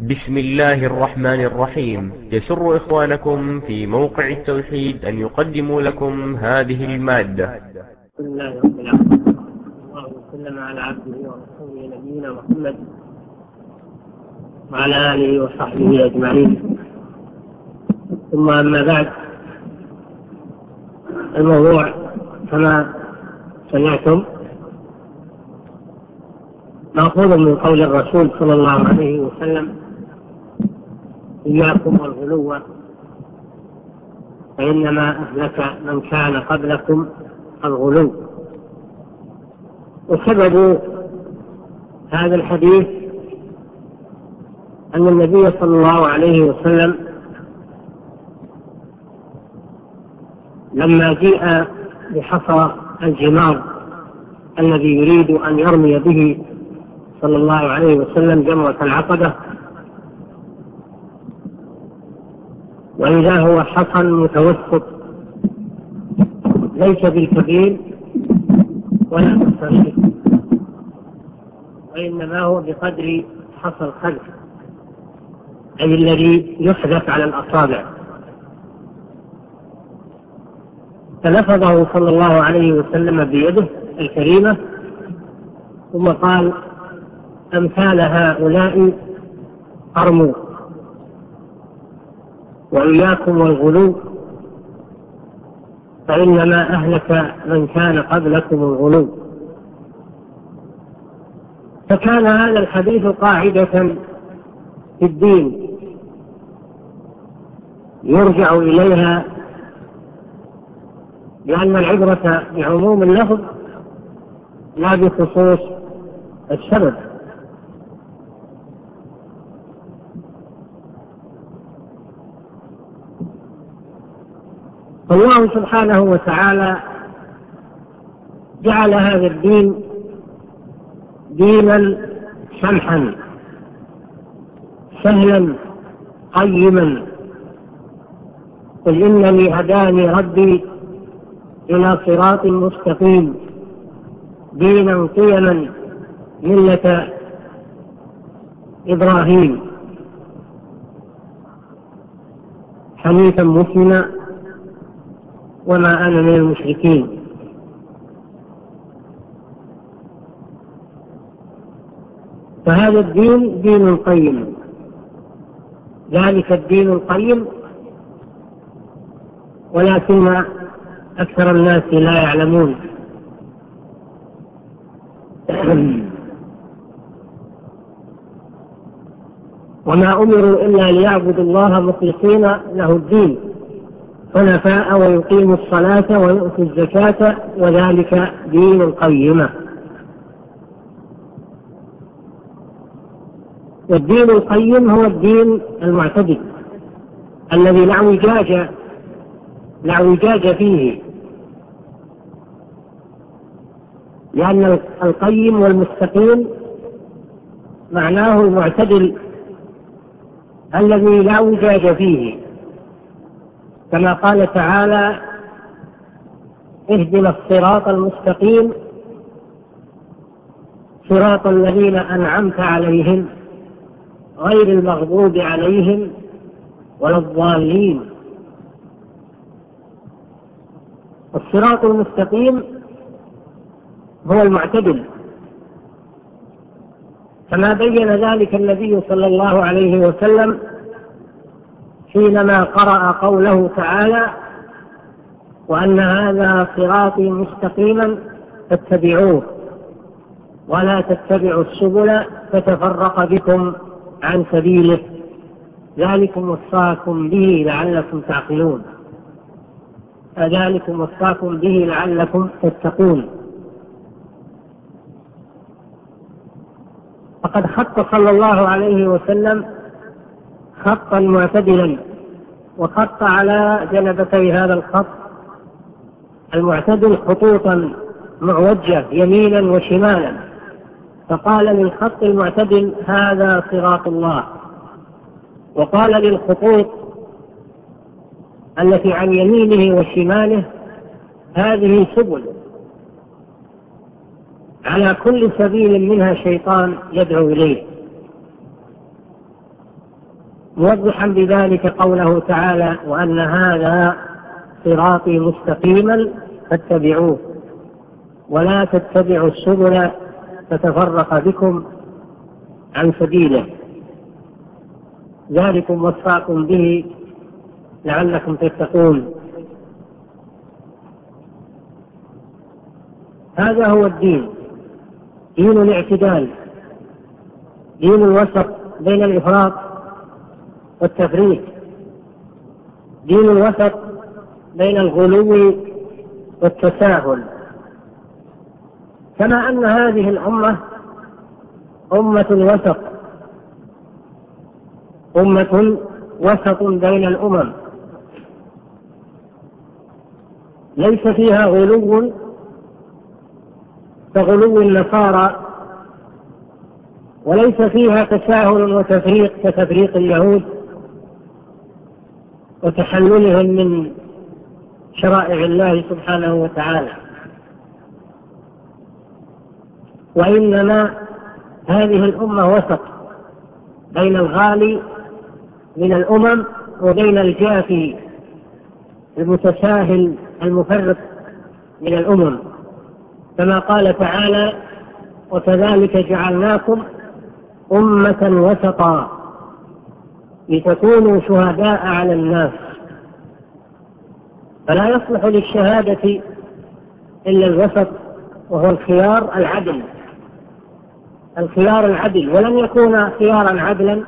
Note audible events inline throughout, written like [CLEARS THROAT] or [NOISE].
بسم الله الرحمن الرحيم يسر إخوانكم في موقع التوحيد أن يقدموا لكم هذه المادة بسم الله رب العالمين الله وسلم على عبده ورسوله نبينا محمد وعلى آله وصحبه أجمعين ثم أما بعد الموضوع كما سمعتم مأخوذ من قول الرسول صلى الله عليه وسلم إياكم والغلو. فإنما أهلك من كان قبلكم الغلو. وسبب هذا الحديث أن النبي صلى الله عليه وسلم لما جاء بحصى الجمار الذي يريد أن يرمي به صلى الله عليه وسلم جمرة العقبة وإذا هو حصن متوسط ليس بالكبير ولا بالصغير وإنما هو بقدر حصى الخلف أي الذي يحذف على الأصابع. فلفظه صلى الله عليه وسلم بيده الكريمة ثم قال أمثال هؤلاء قرموط وإياكم والغلو فإنما أهلك من كان قبلكم الغلو. فكان هذا الحديث قاعدة في الدين يرجع إليها لأن العبرة بعموم اللفظ لا بخصوص السبب. فالله سبحانه وتعالى جعل هذا الدين دينا سمحا سهلا قيما. قل إنني هداني ربي إلى صراط مستقيم دينا قيما ملة إبراهيم. حنيفا مسلما. وما أنا من المشركين. فهذا الدين دين قيم ذلك الدين القيم ولكن أكثر الناس لا يعلمون. [CLEARS THROAT] وما أمروا إلا ليعبدوا الله مخلصين له الدين. حنفاء ويقيم الصلاة ويؤتي الزكاة وذلك دين القيمة. والدين القيم هو الدين المعتدل الذي لا وجاج لا وجاج فيه. لأن القيم والمستقيم معناه المعتدل الذي لا وجاج فيه. كما قال تعالى اهدنا الصراط المستقيم صراط الذين أنعمت عليهم غير المغضوب عليهم ولا الضالين. الصراط المستقيم هو المعتدل. كما بين ذلك النبي صلى الله عليه وسلم حينما قرأ قوله تعالى وأن هذا صراطي مستقيما فاتبعوه ولا تتبعوا السبل فتفرق بكم عن سبيله. ذلكم وصاكم به لعلكم تعقلون. فذلكم وصاكم به لعلكم تتقون. فقد خط صلى الله عليه وسلم خطا معتدلا. وخط على جنبتي هذا الخط المعتدل خطوطا معوجة يمينا وشمالا. فقال للخط المعتدل هذا صراط الله. وقال للخطوط التي عن يمينه وشماله هذه سبل. على كل سبيل منها شيطان يدعو إليه. موضحا بذلك قوله تعالى وأن هذا صراطي مستقيما فاتبعوه. ولا تتبعوا السبل فتفرق بكم عن سبيله. ذلكم وصاكم به لعلكم تتقون. هذا هو الدين. دين الاعتدال. دين الوسط بين الإفراط والتفريق. دين الوسط بين الغلو والتساهل. كما أن هذه الأمة أمة الوسط. أمة وسط بين الأمم. ليس فيها غلو كغلو النصارى وليس فيها تساهل وتفريق كتفريق اليهود. وتحللهم من شرائع الله سبحانه وتعالى. وإنما هذه الأمة وسط بين الغالي من الأمم وبين الجافي المتساهل المفرط من الأمم. كما قال تعالى وكذلك جعلناكم أمة وسطا. لتكونوا شهداء على الناس. فلا يصلح للشهادة إلا الوسط وهو الخيار العدل. الخيار العدل. ولن يكون خيارا عدلا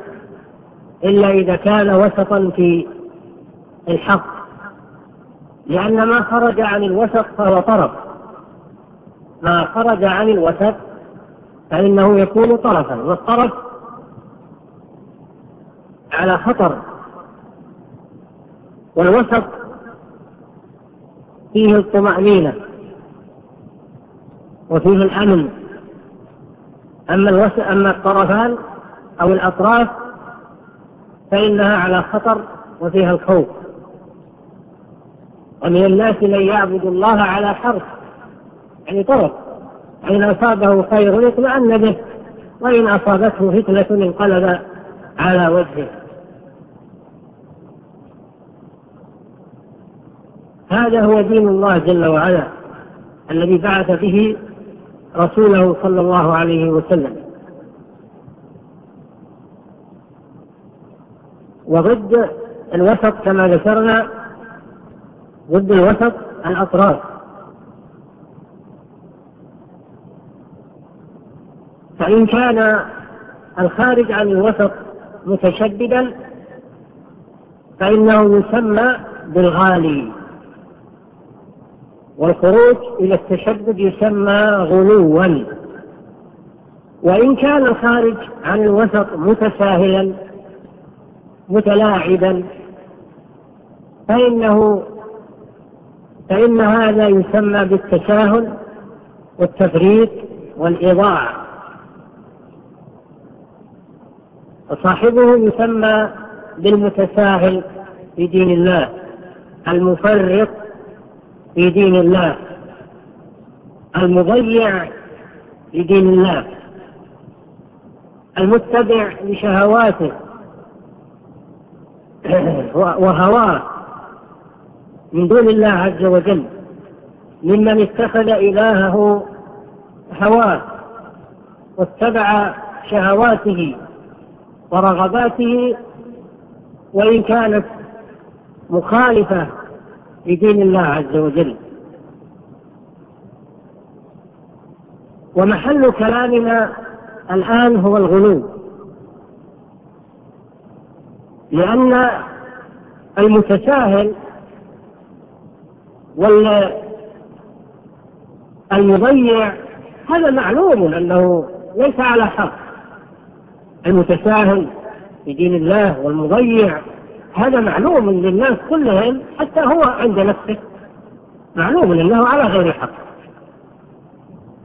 إلا إذا كان وسطا في الحق. لأن ما خرج عن الوسط فهو طرف. ما خرج عن الوسط فإنه يكون طرفا. والطرف على خطر والوسط فيه الطمأنينة وفيه الأمن. أما الوسط أما الطرفان أو الأطراف فإنها على خطر وفيها الخوف. ومن الناس من يعبد الله على حرف يعني طرف. فإن أصابه خير اطمأن به وإن أصابته فتنة انقلب. على وجهه هذا هو دين الله جل وعلا الذي بعث به رسوله صلى الله عليه وسلم. وضد الوسط كما ذكرنا ضد الوسط الأطراف. فإن كان الخارج عن الوسط متشددا فإنه يسمى بالغالي. والخروج إلى التشدد يسمى غلوا. وإن كان الخارج عن الوسط متساهلا متلاعبا فإنه فإن هذا يسمى بالتساهل والتفريط والإضاعة. وصاحبه يسمى بالمتساهل في دين الله المفرق في دين الله المضيع لدين الله المتبع لشهواته [CLEARS THROAT] وهواه من دون الله عز وجل ممن اتخذ إلهه هواه واتبع شهواته ورغباته وإن كانت مخالفة لدين الله عز وجل. ومحل كلامنا الآن هو الغلو. لأن المتساهل والمضيع هذا معلوم أنه ليس على حق. المتساهل في دين الله والمضيع. هذا معلوم للناس كلهم حتى هو عند نفسه. معلوم انه على غير حق.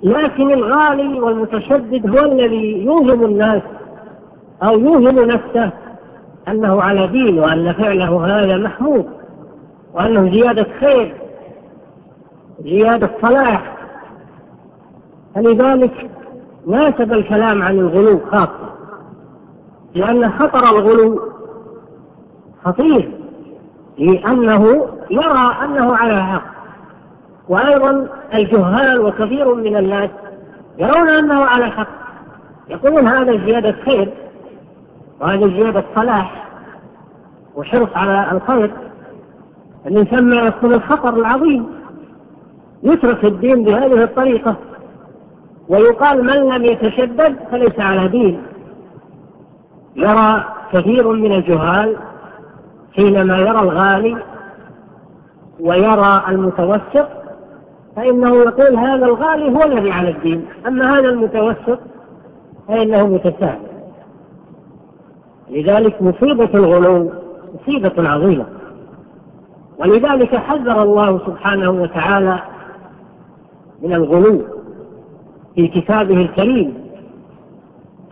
لكن الغالي والمتشدد هو الذي يوهم الناس أو يوهم نفسه أنه على دين وأن فعله هذا محمود وأنه زيادة خير زيادة صلاح. فلذلك ناسب الكلام عن الغلو خاصة. لأن خطر الغلو خطير لأنه يرى أنه على حق. وأيضا الجهال وكثير من الناس يرون أنه على حق. يقولون هذا زيادة خير وهذا زيادة صلاح وحرص على الخير. من يسمى يكون الخطر العظيم. يترك الدين بهذه الطريقة ويقال من لم يتشدد فليس على دين. يرى كثير من الجهال حينما يرى الغالي ويرى المتوسط فإنه يقول هذا الغالي هو الذي على الدين. أما هذا المتوسط فإنه متساهل. لذلك مصيبة الغلو مصيبة عظيمة. ولذلك حذر الله سبحانه وتعالى من الغلو في كتابه الكريم.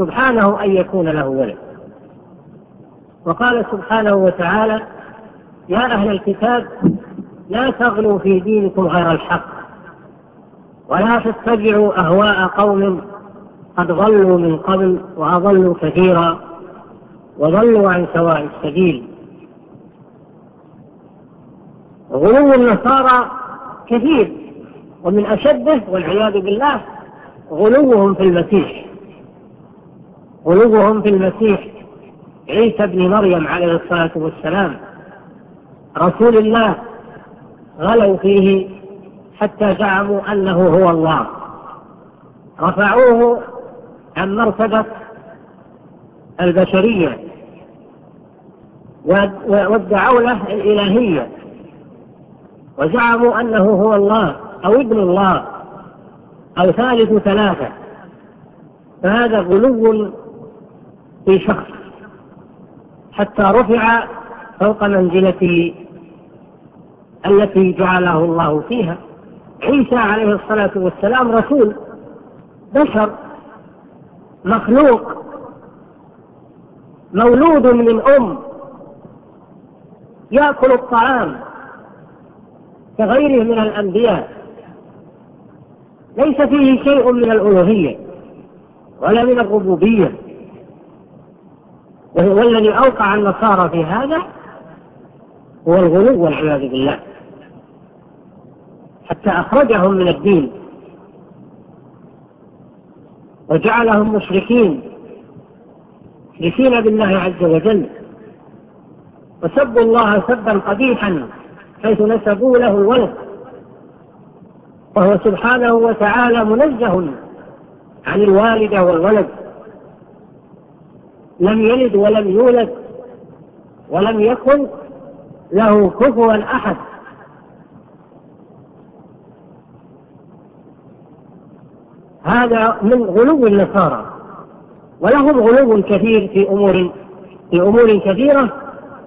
سبحانه أن يكون له ولد. وقال سبحانه وتعالى يا أهل الكتاب لا تغلوا في دينكم غير الحق ولا تتبعوا أهواء قوم قد ضلوا من قبل وأضلوا كثيرا وضلوا عن سواء السبيل. غلو النصارى كثير ومن أشده والعياذ بالله غلوهم في المسيح. غلوهم في المسيح. عيسى بن مريم عليه الصلاة والسلام. رسول الله غلوا فيه حتى زعموا أنه هو الله. رفعوه عن مرتبة البشرية وادعوا له الإلهية. وزعموا أنه هو الله أو ابن الله أو ثالث ثلاثة. فهذا غلو في شخص حتى رفع فوق منزلته التي جعله الله فيها. عيسى عليه الصلاة والسلام رسول بشر مخلوق مولود من أم يأكل الطعام كغيره من الأنبياء. ليس فيه شيء من الألوهية ولا من الربوبية. والذي أوقع النصارى في هذا هو الغلو والعياذ بالله. حتى أخرجهم من الدين وجعلهم مشركين مشركين بالله عز وجل. وسبوا الله سبا قبيحا حيث نسبوا له الولد وهو سبحانه وتعالى منزه عن الوالدة والولد. لم يلد ولم يولد ولم يكن له كفوا أحد. هذا من غلو النصارى ولهم غلو كثير في أمور في أمور كثيرة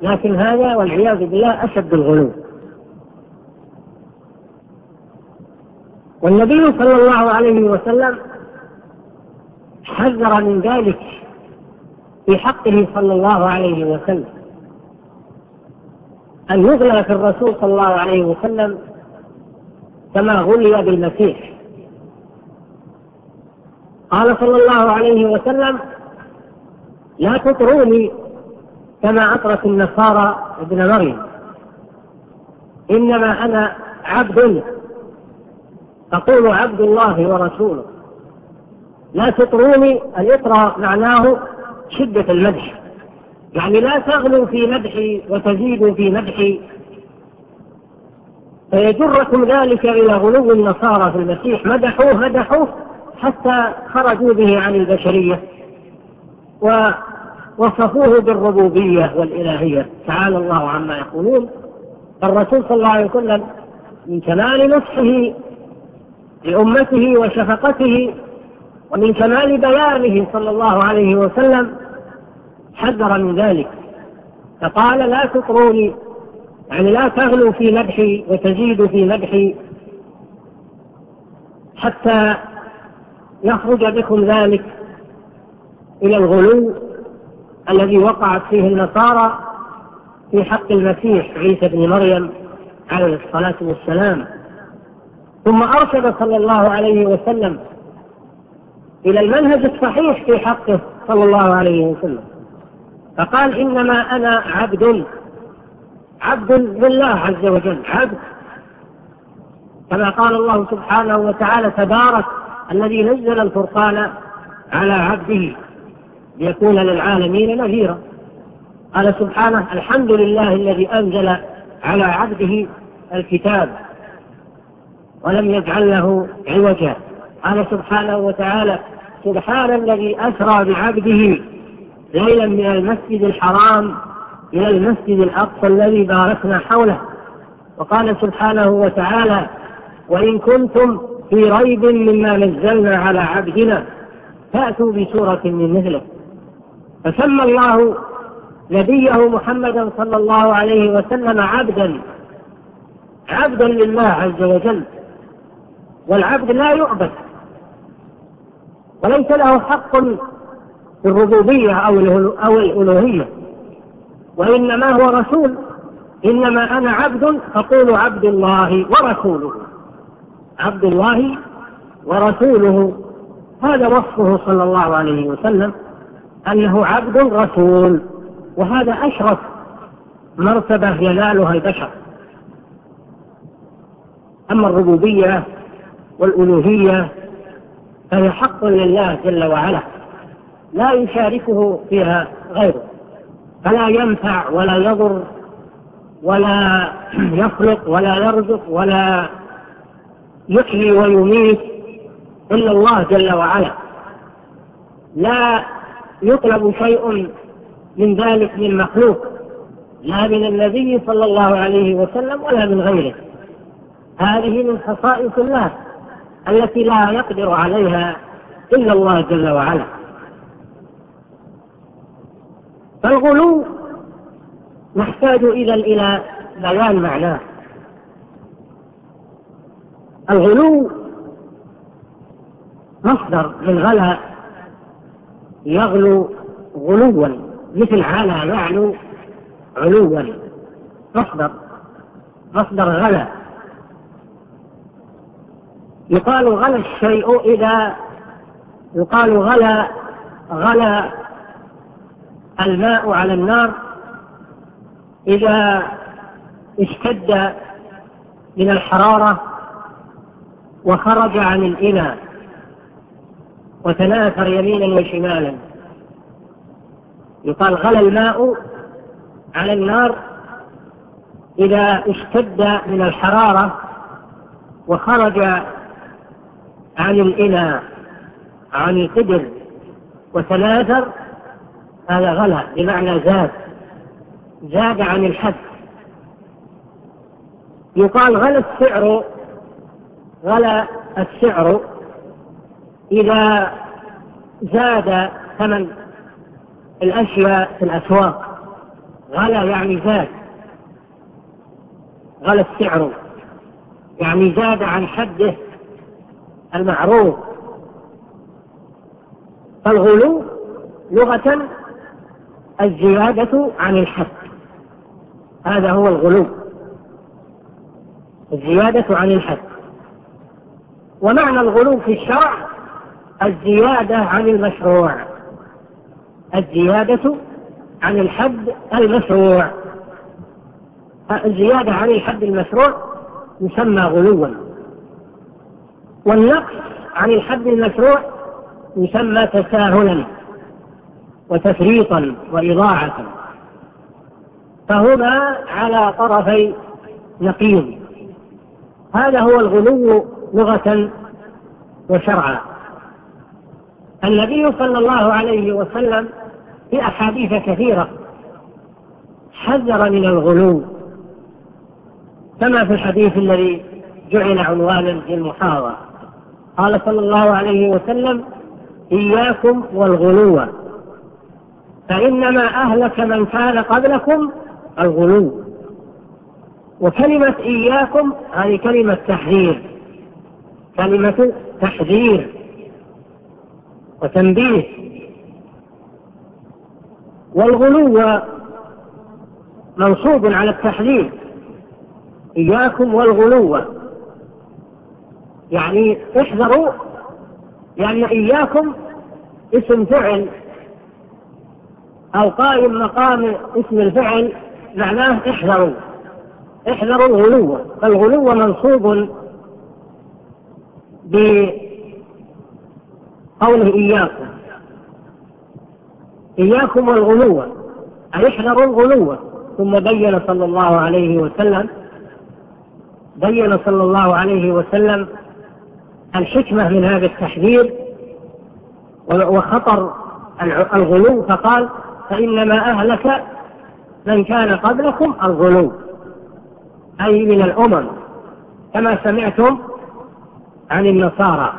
لكن هذا والعياذ بالله أشد الغلو. والنبي صلى الله عليه وسلم حذر من ذلك. في حقه صلى الله عليه وسلم. أن يغلى في الرسول صلى الله عليه وسلم كما غلي بالمسيح. قال صلى الله عليه وسلم لا تطروني كما أطرت النصارى ابن مريم. إنما أنا عبد تقول عبد الله ورسوله. لا تطروني الإطراء معناه شدة المدح. يعني لا تغلوا في مدحي وتزيدوا في مدحي فيجركم ذلك إلى غلو النصارى في المسيح. مدحوه مدحوه حتى خرجوا به عن البشرية ووصفوه بالربوبية والإلهية. تعالى الله عما يقولون. الرسول صلى الله عليه وسلم من كمال نصحه لأمته وشفقته ومن كمال بيانه صلى الله عليه وسلم حذر من ذلك. فقال لا تطروني يعني لا تغلو في مدحي وتزيد في مدحي حتى يخرج بكم ذلك إلى الغلو الذي وقعت فيه النصارى في حق المسيح عيسى بن مريم عليه الصلاة والسلام. ثم أرشد صلى الله عليه وسلم إلى المنهج الصحيح في حقه صلى الله عليه وسلم. فقال إنما أنا عبد عبد لله عز وجل عبد. كما قال الله سبحانه وتعالى تبارك الذي نزل الفرقان على عبده ليكون للعالمين نذيرا. قال سبحانه الحمد لله الذي أنزل على عبده الكتاب ولم يجعل له عوجا. قال سبحانه وتعالى سبحان الذي أسرى بعبده ليلا من المسجد الحرام إلى المسجد الأقصى الذي باركنا حوله. وقال سبحانه وتعالى وإن كنتم في ريب مما نزلنا على عبدنا فأتوا بسورة من مثله. فسمى الله نبيه محمدا صلى الله عليه وسلم عبدا عبدا لله عز وجل. والعبد لا يعبد وليس له حق الربوبية أو أو الألوهية. وإنما هو رسول. إنما أنا عبد أقول عبد الله ورسوله. عبد الله ورسوله. هذا وصفه صلى الله عليه وسلم أنه عبد رسول. وهذا أشرف مرتبة ينالها البشر. أما الربوبية والألوهية فهي حق لله جل وعلا. لا يشاركه فيها غيره. فلا ينفع ولا يضر ولا [CLEARS THROAT] يخلق ولا يرزق ولا يحيي ويميت إلا الله جل وعلا. لا يطلب شيء من ذلك من مخلوق لا من النبي صلى الله عليه وسلم ولا من غيره. هذه من خصائص الله التي لا يقدر عليها إلا الله جل وعلا. فالغلو نحتاج إذا إلى بيان معناه. الغلو مصدر من يغلو غلوا مثل على يعلو علوا. مصدر مصدر غلا يقال غلا الشيء إذا يقال غلا غلا الماء على النار إذا اشتد من الحرارة وخرج عن الإناء وتناثر يمينا وشمالا. يقال غلى الماء على النار إذا اشتد من الحرارة وخرج عن الإناء عن القدر وتناثر هذا غلى بمعنى زاد. زاد عن الحد. يقال غلى السعر غلى السعر. إذا زاد ثمن الأشياء في الأسواق غلى يعني زاد. غلى السعر. يعني زاد عن حده المعروف. فالغلو لغة الزيادة عن الحد هذا هو الغلو. الزيادة عن الحد ومعنى الغلو في الشرع الزيادة عن المشروع. الزيادة عن الحد المشروع. الزيادة عن الحد المشروع يسمى غلوا. والنقص عن الحد المشروع يسمى تساهلا. وتفريطا وإضاعة. فهما على طرفي نقيض هذا هو الغلو لغة وشرعا. النبي صلى الله عليه وسلم في أحاديث كثيرة حذر من الغلو كما في الحديث الذي جعل عنوانا للمحاضرة. قال صلى الله عليه وسلم إياكم والغلو. فإنما أهلك من كان قبلكم الغلو. وكلمة إياكم هذه كلمة تحذير. كلمة تحذير وتنبيه. والغلو منصوب على التحذير. إياكم والغلو. يعني احذروا لأن يعني إياكم اسم فعل أو قائم مقام اسم الفعل معناه احذروا. احذروا الغلو. فالغلو منصوب بقوله إياكم. إياكم والغلو. أي احذروا الغلو. ثم بين صلى الله عليه وسلم بين صلى الله عليه وسلم الحكمة من هذا التحذير وخطر الغلو فقال فإنما أهلك من كان قبلكم الغلو أي من الأمم كما سمعتم عن النصارى.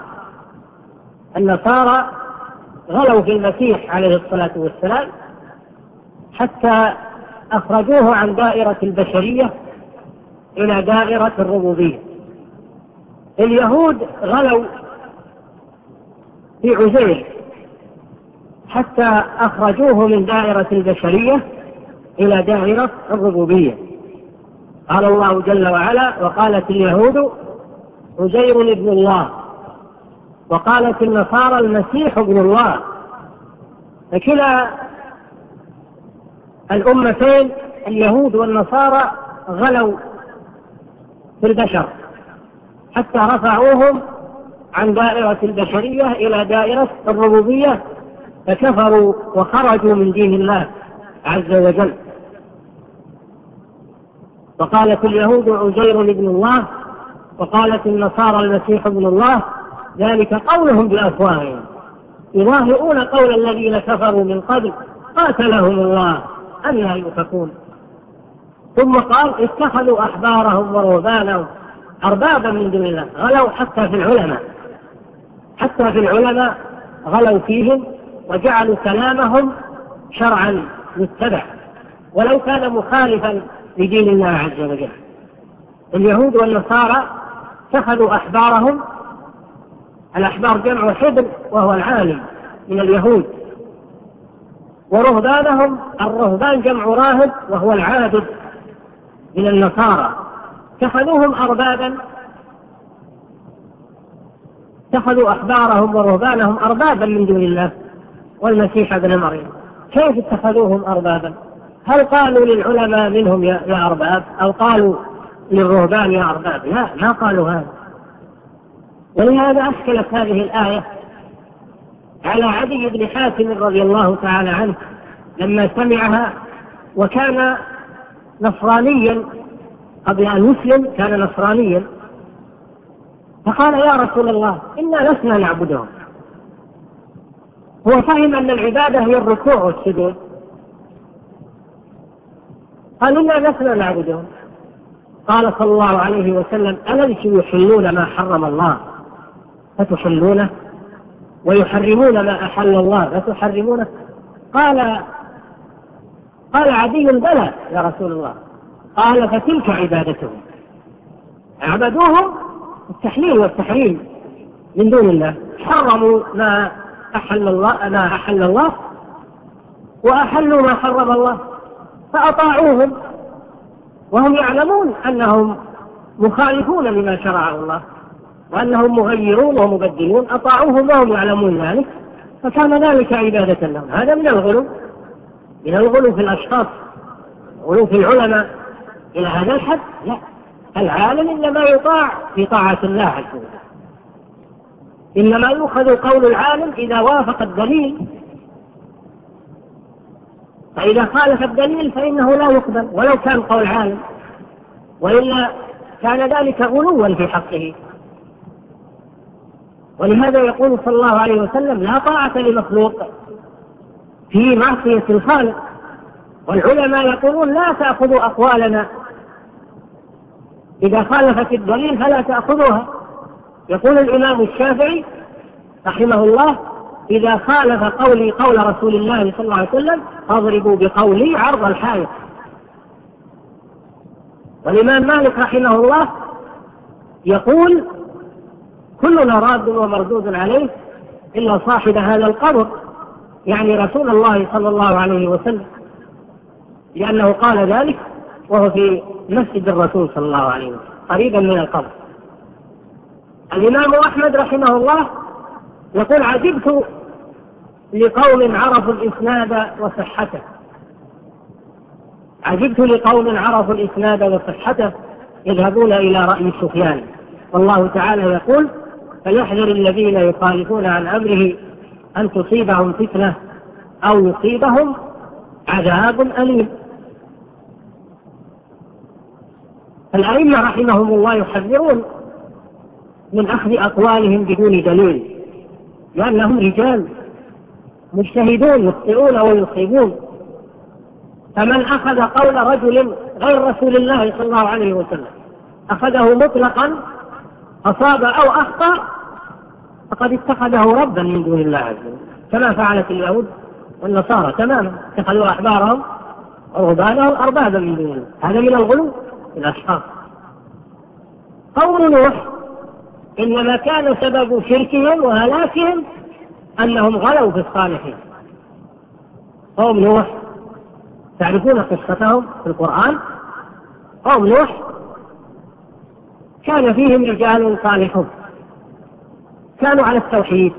النصارى غلوا في المسيح عليه الصلاة والسلام حتى أخرجوه عن دائرة البشرية إلى دائرة الربوبية. اليهود غلوا في عزير حتى أخرجوه من دائرة البشرية إلى دائرة الربوبية. قال الله جل وعلا وقالت اليهود عزير ابن الله. وقالت النصارى المسيح ابن الله. فكلا الأمتين اليهود والنصارى غلوا في البشر. حتى رفعوهم عن دائرة البشرية إلى دائرة الربوبية. فكفروا وخرجوا من دين الله عز وجل. وقالت اليهود عزير ابن الله وقالت النصارى المسيح ابن الله ذلك قولهم بأفواههم. يظاهرون قول الذين كفروا من قبل قاتلهم الله ان لا يؤفكون؟ ثم قال اتخذوا أحبارهم ورهبانهم أربابا من دون الله غلوا حتى في العلماء. حتى في العلماء غلوا فيهم وجعلوا كلامهم شرعا متبع ولو كان مخالفا لدين الله عز وجل. اليهود والنصارى اتخذوا أحبارهم الأحبار جمع حبر وهو العالم من اليهود. ورهبانهم الرهبان جمع راهب وهو العابد من النصارى. اتخذوهم أربابا اتخذوا أحبارهم ورهبانهم أربابا من دون الله. والمسيح ابن مريم. كيف اتخذوهم أربابا؟ هل قالوا للعلماء منهم يا أرباب؟ أو قالوا للرهبان يا أرباب؟ لا ما قالوا هذا. ولهذا أشكلت هذه الآية على عدي بن حاتم رضي الله تعالى عنه لما سمعها وكان نصرانيا قبل أن يسلم كان نصرانيا. فقال يا رسول الله إنا لسنا نعبدهم. هو فهم أن العبادة هي الركوع والسجود. قالوا إنا لسنا نعبدهم. قال صلى الله عليه وسلم أليسوا يحلون ما حرم الله؟ فتحلونه ويحرمون ما أحل الله؟ فتحرمونه قال قال عدي بلى يا رسول الله. قال فتلك عبادتهم. عبدوهم التحليل والتحريم من دون الله. حرموا ما أحل الله ما أحل الله وأحلوا ما حرم الله. فأطاعوهم وهم يعلمون أنهم مخالفون لما شرعه الله وأنهم مغيرون ومبدلون. أطاعوهم وهم يعلمون ذلك فكان ذلك عبادة لهم. هذا من الغلو من الغلو في الأشخاص غلو في العلماء. إلى هذا الحد؟ لا. العالم إنما يطاع في طاعة الله عز وجل. إنما يؤخذ قول العالم إذا وافق الدليل. فإذا خالف الدليل فإنه لا يقبل ولو كان قول عالم. وإلا كان ذلك غلوا في حقه. ولهذا يقول صلى الله عليه وسلم لا طاعة لمخلوق في معصية الخالق. والعلماء يقولون لا تأخذوا أقوالنا. إذا خالفت الدليل فلا تأخذوها. يقول الإمام الشافعي رحمه الله إذا خالف قولي قول رسول الله صلى الله عليه وسلم فاضربوا بقولي عرض الحائط. والإمام مالك رحمه الله يقول كلنا راد ومردود عليه إلا صاحب هذا القبر يعني رسول الله صلى الله عليه وسلم لأنه قال ذلك وهو في مسجد الرسول صلى الله عليه وسلم قريبا من القبر. الإمام أحمد رحمه الله يقول عجبت لقوم عرفوا الإسناد وصحته. عجبت لقوم عرفوا الإسناد وصحته يذهبون إلى رأي سفيان. والله تعالى يقول فليحذر الذين يخالفون عن أمره أن تصيبهم فتنة أو يصيبهم عذاب أليم. الأئمة رحمهم الله يحذرون من أخذ أقوالهم بدون دليل لأنهم رجال مجتهدون يخطئون ويصيبون فمن أخذ قول رجل غير رسول الله صلى الله عليه وسلم أخذه مطلقا أصاب أو أخطأ فقد اتخذه ربا من دون الله عز وجل. كما فعلت اليهود والنصارى تماما اتخذوا أحبارهم ورهبانهم أربابا من دون الله. هذا من الغلو الأشخاص. قول نوح إنما كان سبب شركهم وهلاكهم أنهم غلوا في الصالحين. قوم نوح تعرفون قصتهم في القرآن؟ قوم نوح كان فيهم رجال صالحون. كانوا على التوحيد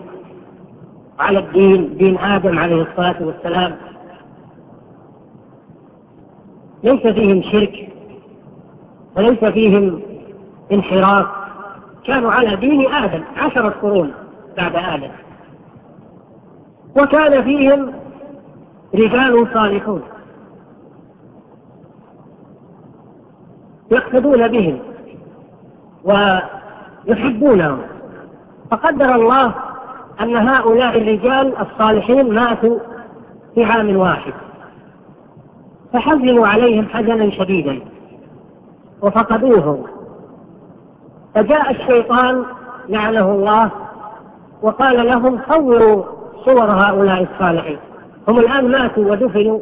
على الدين دين آدم عليه الصلاة والسلام. ليس فيهم شرك وليس فيهم انحراف. كانوا على دين آدم عشرة قرون بعد آدم. وكان فيهم رجال صالحون. يقتدون بهم ويحبونهم. فقدر الله أن هؤلاء الرجال الصالحين ماتوا في عام واحد. فحزنوا عليهم حزنا شديدا. وفقدوهم. فجاء الشيطان لعنه الله وقال لهم صوروا صور هؤلاء الصالحين. هم الآن ماتوا ودفنوا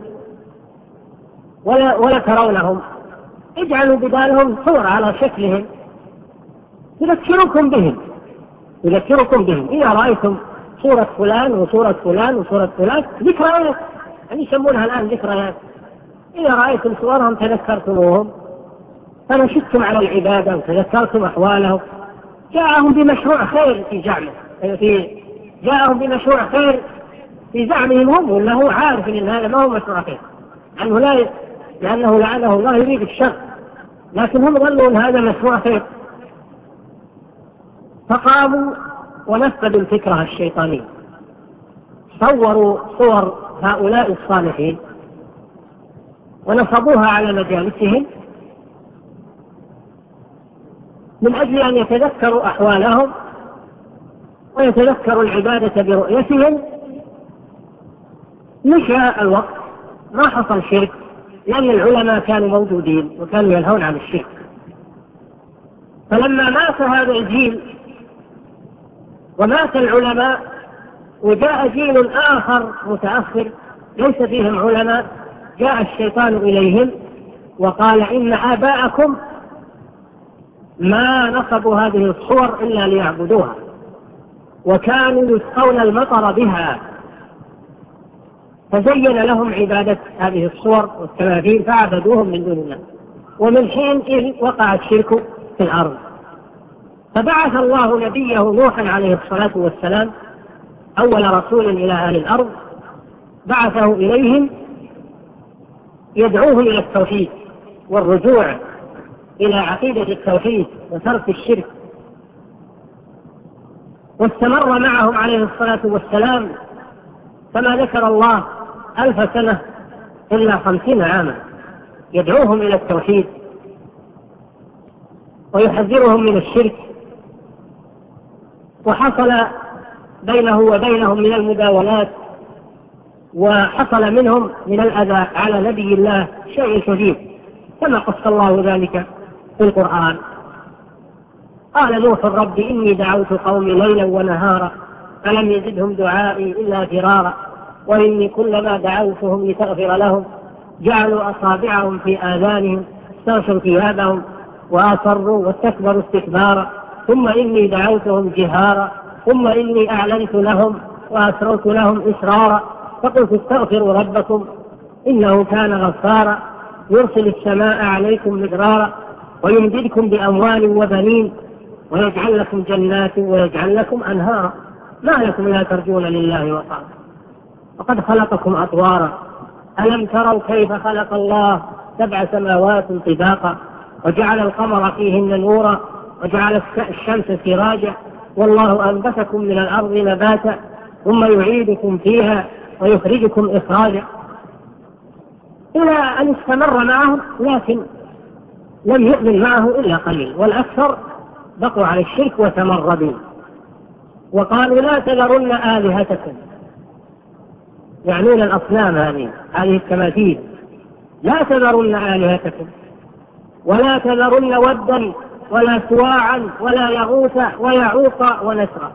ولا, ولا ترونهم. اجعلوا بدالهم صور على شكلهم. يذكركم بهم. يذكركم بهم. إذا رأيتم صورة فلان وصورة فلان وصورة فلان ذكريات يعني يسمونها الآن ذكريات. إذا رأيتم صورهم تذكرتموهم. فنشدتم على العبادة وتذكرتم أحوالهم جاءهم بمشروع خير في زعمه في جاءهم بمشروع خير في زعمهم هم ولا هو عارف ان هذا ما هو مشروع خير لأنه لا لأنه لعنه الله يريد الشر لكن هم ظنوا ان هذا مشروع خير. فقاموا ونفذوا الفكرة الشيطانيه. صوروا صور هؤلاء الصالحين ونصبوها على مجالسهم من أجل أن يتذكروا أحوالهم ويتذكروا العبادة برؤيتهم نشأ الوقت ما حصل شرك لأن العلماء كانوا موجودين وكانوا ينهون عن الشرك. فلما مات هذا الجيل ومات العلماء وجاء جيل آخر متأخر ليس فيهم علماء جاء الشيطان إليهم وقال إن آباءكم ما نصبوا هذه الصور إلا ليعبدوها. وكانوا يسقون المطر بها. فزين لهم عبادة هذه الصور والتماثيل فعبدوهم من دون الله. ومن حينئذ وقع الشرك في الأرض. فبعث الله نبيه نوحا عليه الصلاة والسلام أول رسول إلى أهل الأرض بعثه إليهم يدعوهم إلى التوحيد والرجوع إلى عقيدة التوحيد وترك الشرك. واستمر معهم عليه الصلاة والسلام كما ذكر الله ألف سنة إلا خمسين عاما. يدعوهم إلى التوحيد ويحذرهم من الشرك. وحصل بينه وبينهم من المداولات وحصل منهم من الأذى على نبي الله شيء كثير كما قص الله ذلك. في القرآن. قال نوح رب إني دعوت قومي ليلا ونهارا فلم يزدهم دعائي إلا فرارا وإني كلما دعوتهم لتغفر لهم جعلوا أصابعهم في آذانهم استغشوا ثيابهم وأصروا واستكبروا استكبارا ثم إني دعوتهم جهارا ثم إني أعلنت لهم وأسررت لهم إسرارا فقلت استغفروا ربكم إنه كان غفارا يرسل السماء عليكم مدرارا ويمددكم بأموال وبنين ويجعل لكم جنات ويجعل لكم أنهارا ما لكم لا ترجون لله وقعا وقد خلقكم أطوارا. ألم تروا كيف خلق الله سبع سماوات طباقا؟ وجعل القمر فيهن نورا. وجعل الشمس سراجا. والله أنبتكم من الأرض نباتا. ثم يعيدكم فيها ويخرجكم إخراجا. إلى أن استمر معهم لكن لم يؤمن معه إلا قليل والأكثر بقوا على الشرك وتمردوا. وقالوا لا تذرن آلهتكم. يعنون الأصنام هذه هذه التماثيل. لا تذرن آلهتكم. ولا تذرن ودا ولا سواعا ولا يغوث ويعوق ونسرا.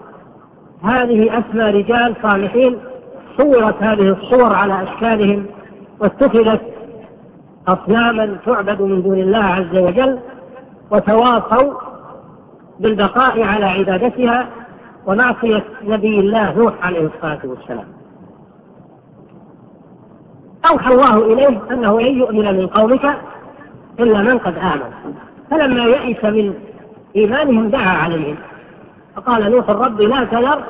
هذه أسمى رجال صالحين صورت هذه الصور على أشكالهم واتخذت أصناما تعبد من دون الله عز وجل وتواصوا بالبقاء على عبادتها ومعصية نبي الله نوح عليه الصلاة والسلام. أوحى الله إليه أنه لن يؤمن من قومك إلا من قد آمن. فلما يئس من إيمانهم دعا عليهم. فقال نوح الرب لا تذر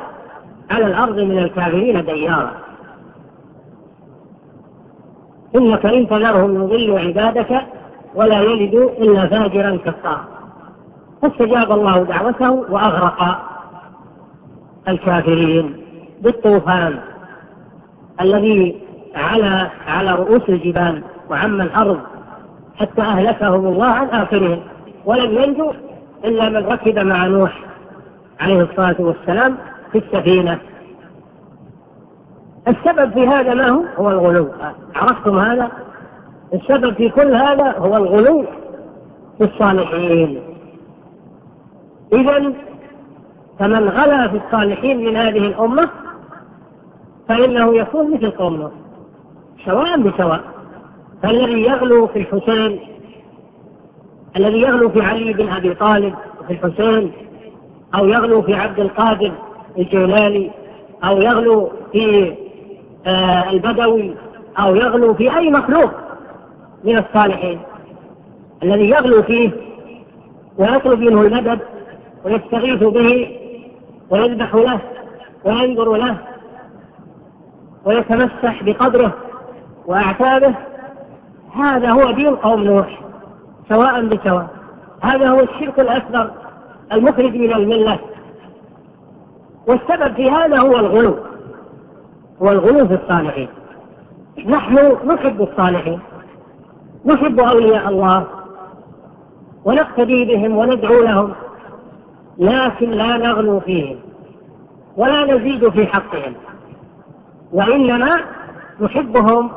على الأرض من الكافرين ديارا. إنك إن تذرهم يضلوا عبادك ولا يلدوا إلا فاجرا كفارا فاستجاب الله دعوته وأغرق الكافرين بالطوفان الذي على على رؤوس الجبال وعم الأرض حتى أهلكهم الله عن آخرهم ولم ينجو إلا من ركب مع نوح عليه الصلاة والسلام في السفينة. السبب في هذا ما هو؟ هو الغلو عرفتم هذا؟ السبب في كل هذا هو الغلو في الصالحين إذا فمن غلا في الصالحين من هذه الأمة فإنه يكون مثل قوم نوح سواء بسواء فالذي يغلو في الحسين الذي يغلو في علي بن أبي طالب في الحسين أو يغلو في عبد القادر الجيلاني أو يغلو في آه، البدوي أو يغلو في أي مخلوق من الصالحين. الذي يغلو فيه ويطلب منه المدد ويستغيث به ويذبح له وينذر له ويتمسح بقدره وأعتابه هذا هو دين قوم نوح سواء بسواء. هذا هو الشرك الأكبر المخرج من الملة. والسبب في هذا هو الغلو. والغلو في الصالحين. نحن نحب الصالحين. نحب أولياء الله. ونقتدي بهم وندعو لهم. لكن لا نغلو فيهم. ولا نزيد في حقهم. وإنما نحبهم.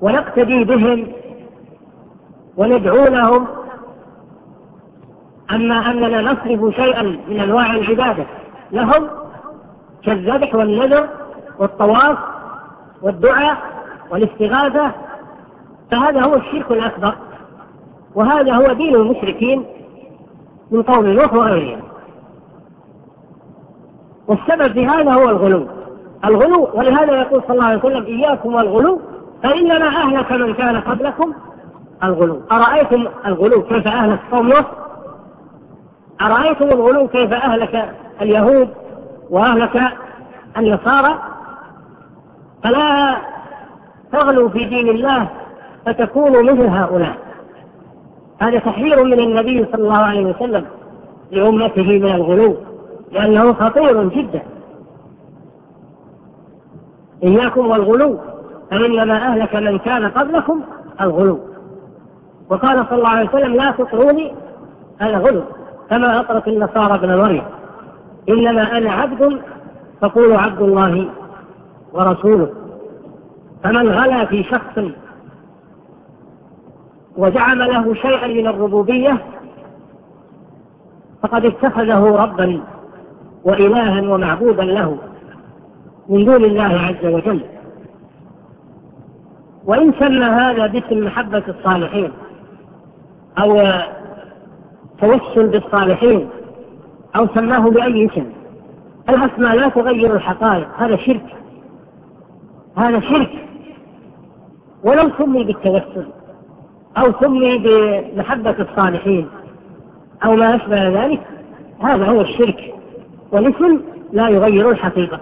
ونقتدي بهم. وندعو لهم. أما أننا نصرف شيئا من أنواع العبادة. لهم كالذبح والنذر والطواف والدعاء والاستغاثة فهذا هو الشرك الأكبر وهذا هو دين المشركين من قوم نوح وغيرهم. والسبب في هذا هو الغلو. الغلو ولهذا يقول صلى الله عليه وسلم إياكم والغلو فإنما أهلك من كان قبلكم الغلو. أرأيتم الغلو كيف أهلك قوم نوح؟ أرأيتم الغلو كيف أهلك اليهود؟ وأهلك النصارى فلا تغلوا في دين الله فتكونوا مثل هؤلاء. هذا تحذير من النبي صلى الله عليه وسلم لأمته من الغلو لأنه خطير جدا. إياكم والغلو فإنما أهلك من كان قبلكم الغلو. وقال صلى الله عليه وسلم لا تطعوني الغلو كما أطرت النصارى ابن مريم إنما أنا عبد فقولوا عبد الله ورسوله. فمن غلا في شخص وزعم له شيئا من الربوبية فقد اتخذه ربا وإلها ومعبودا له من دون الله عز وجل. وإن سمى هذا باسم محبة الصالحين أو توسل بالصالحين أو سماه بأي اسم. الأسماء لا تغير الحقائق. هذا شرك. هذا شرك. ولو سمي بالتوسل أو سمي بمحبة الصالحين أو ما أشبه ذلك هذا هو الشرك. والاسم لا يغير الحقيقة.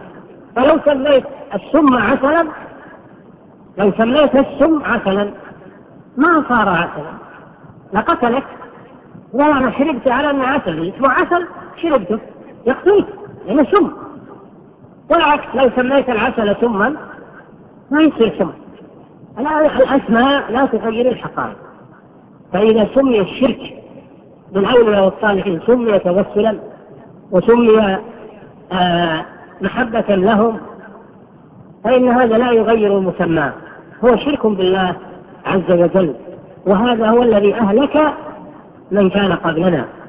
فلو سميت السم عسلا لو سميت السم عسلا ما صار عسلا. لقتلك. ولا أنا شربت على ان عسل. اسمه عسل؟ شنو بده؟ يقتلك لأنه يعني سم والعكس لو سميت العسل سما ما يصير سم الأسماء لا تغير الحقائق. فإذا سمي الشرك بالأولياء والصالحين سمي توسلا وسمي آه، محبة لهم فإن هذا لا يغير المسمى. هو شرك بالله عز وجل وهذا هو الذي أهلك من كان قبلنا.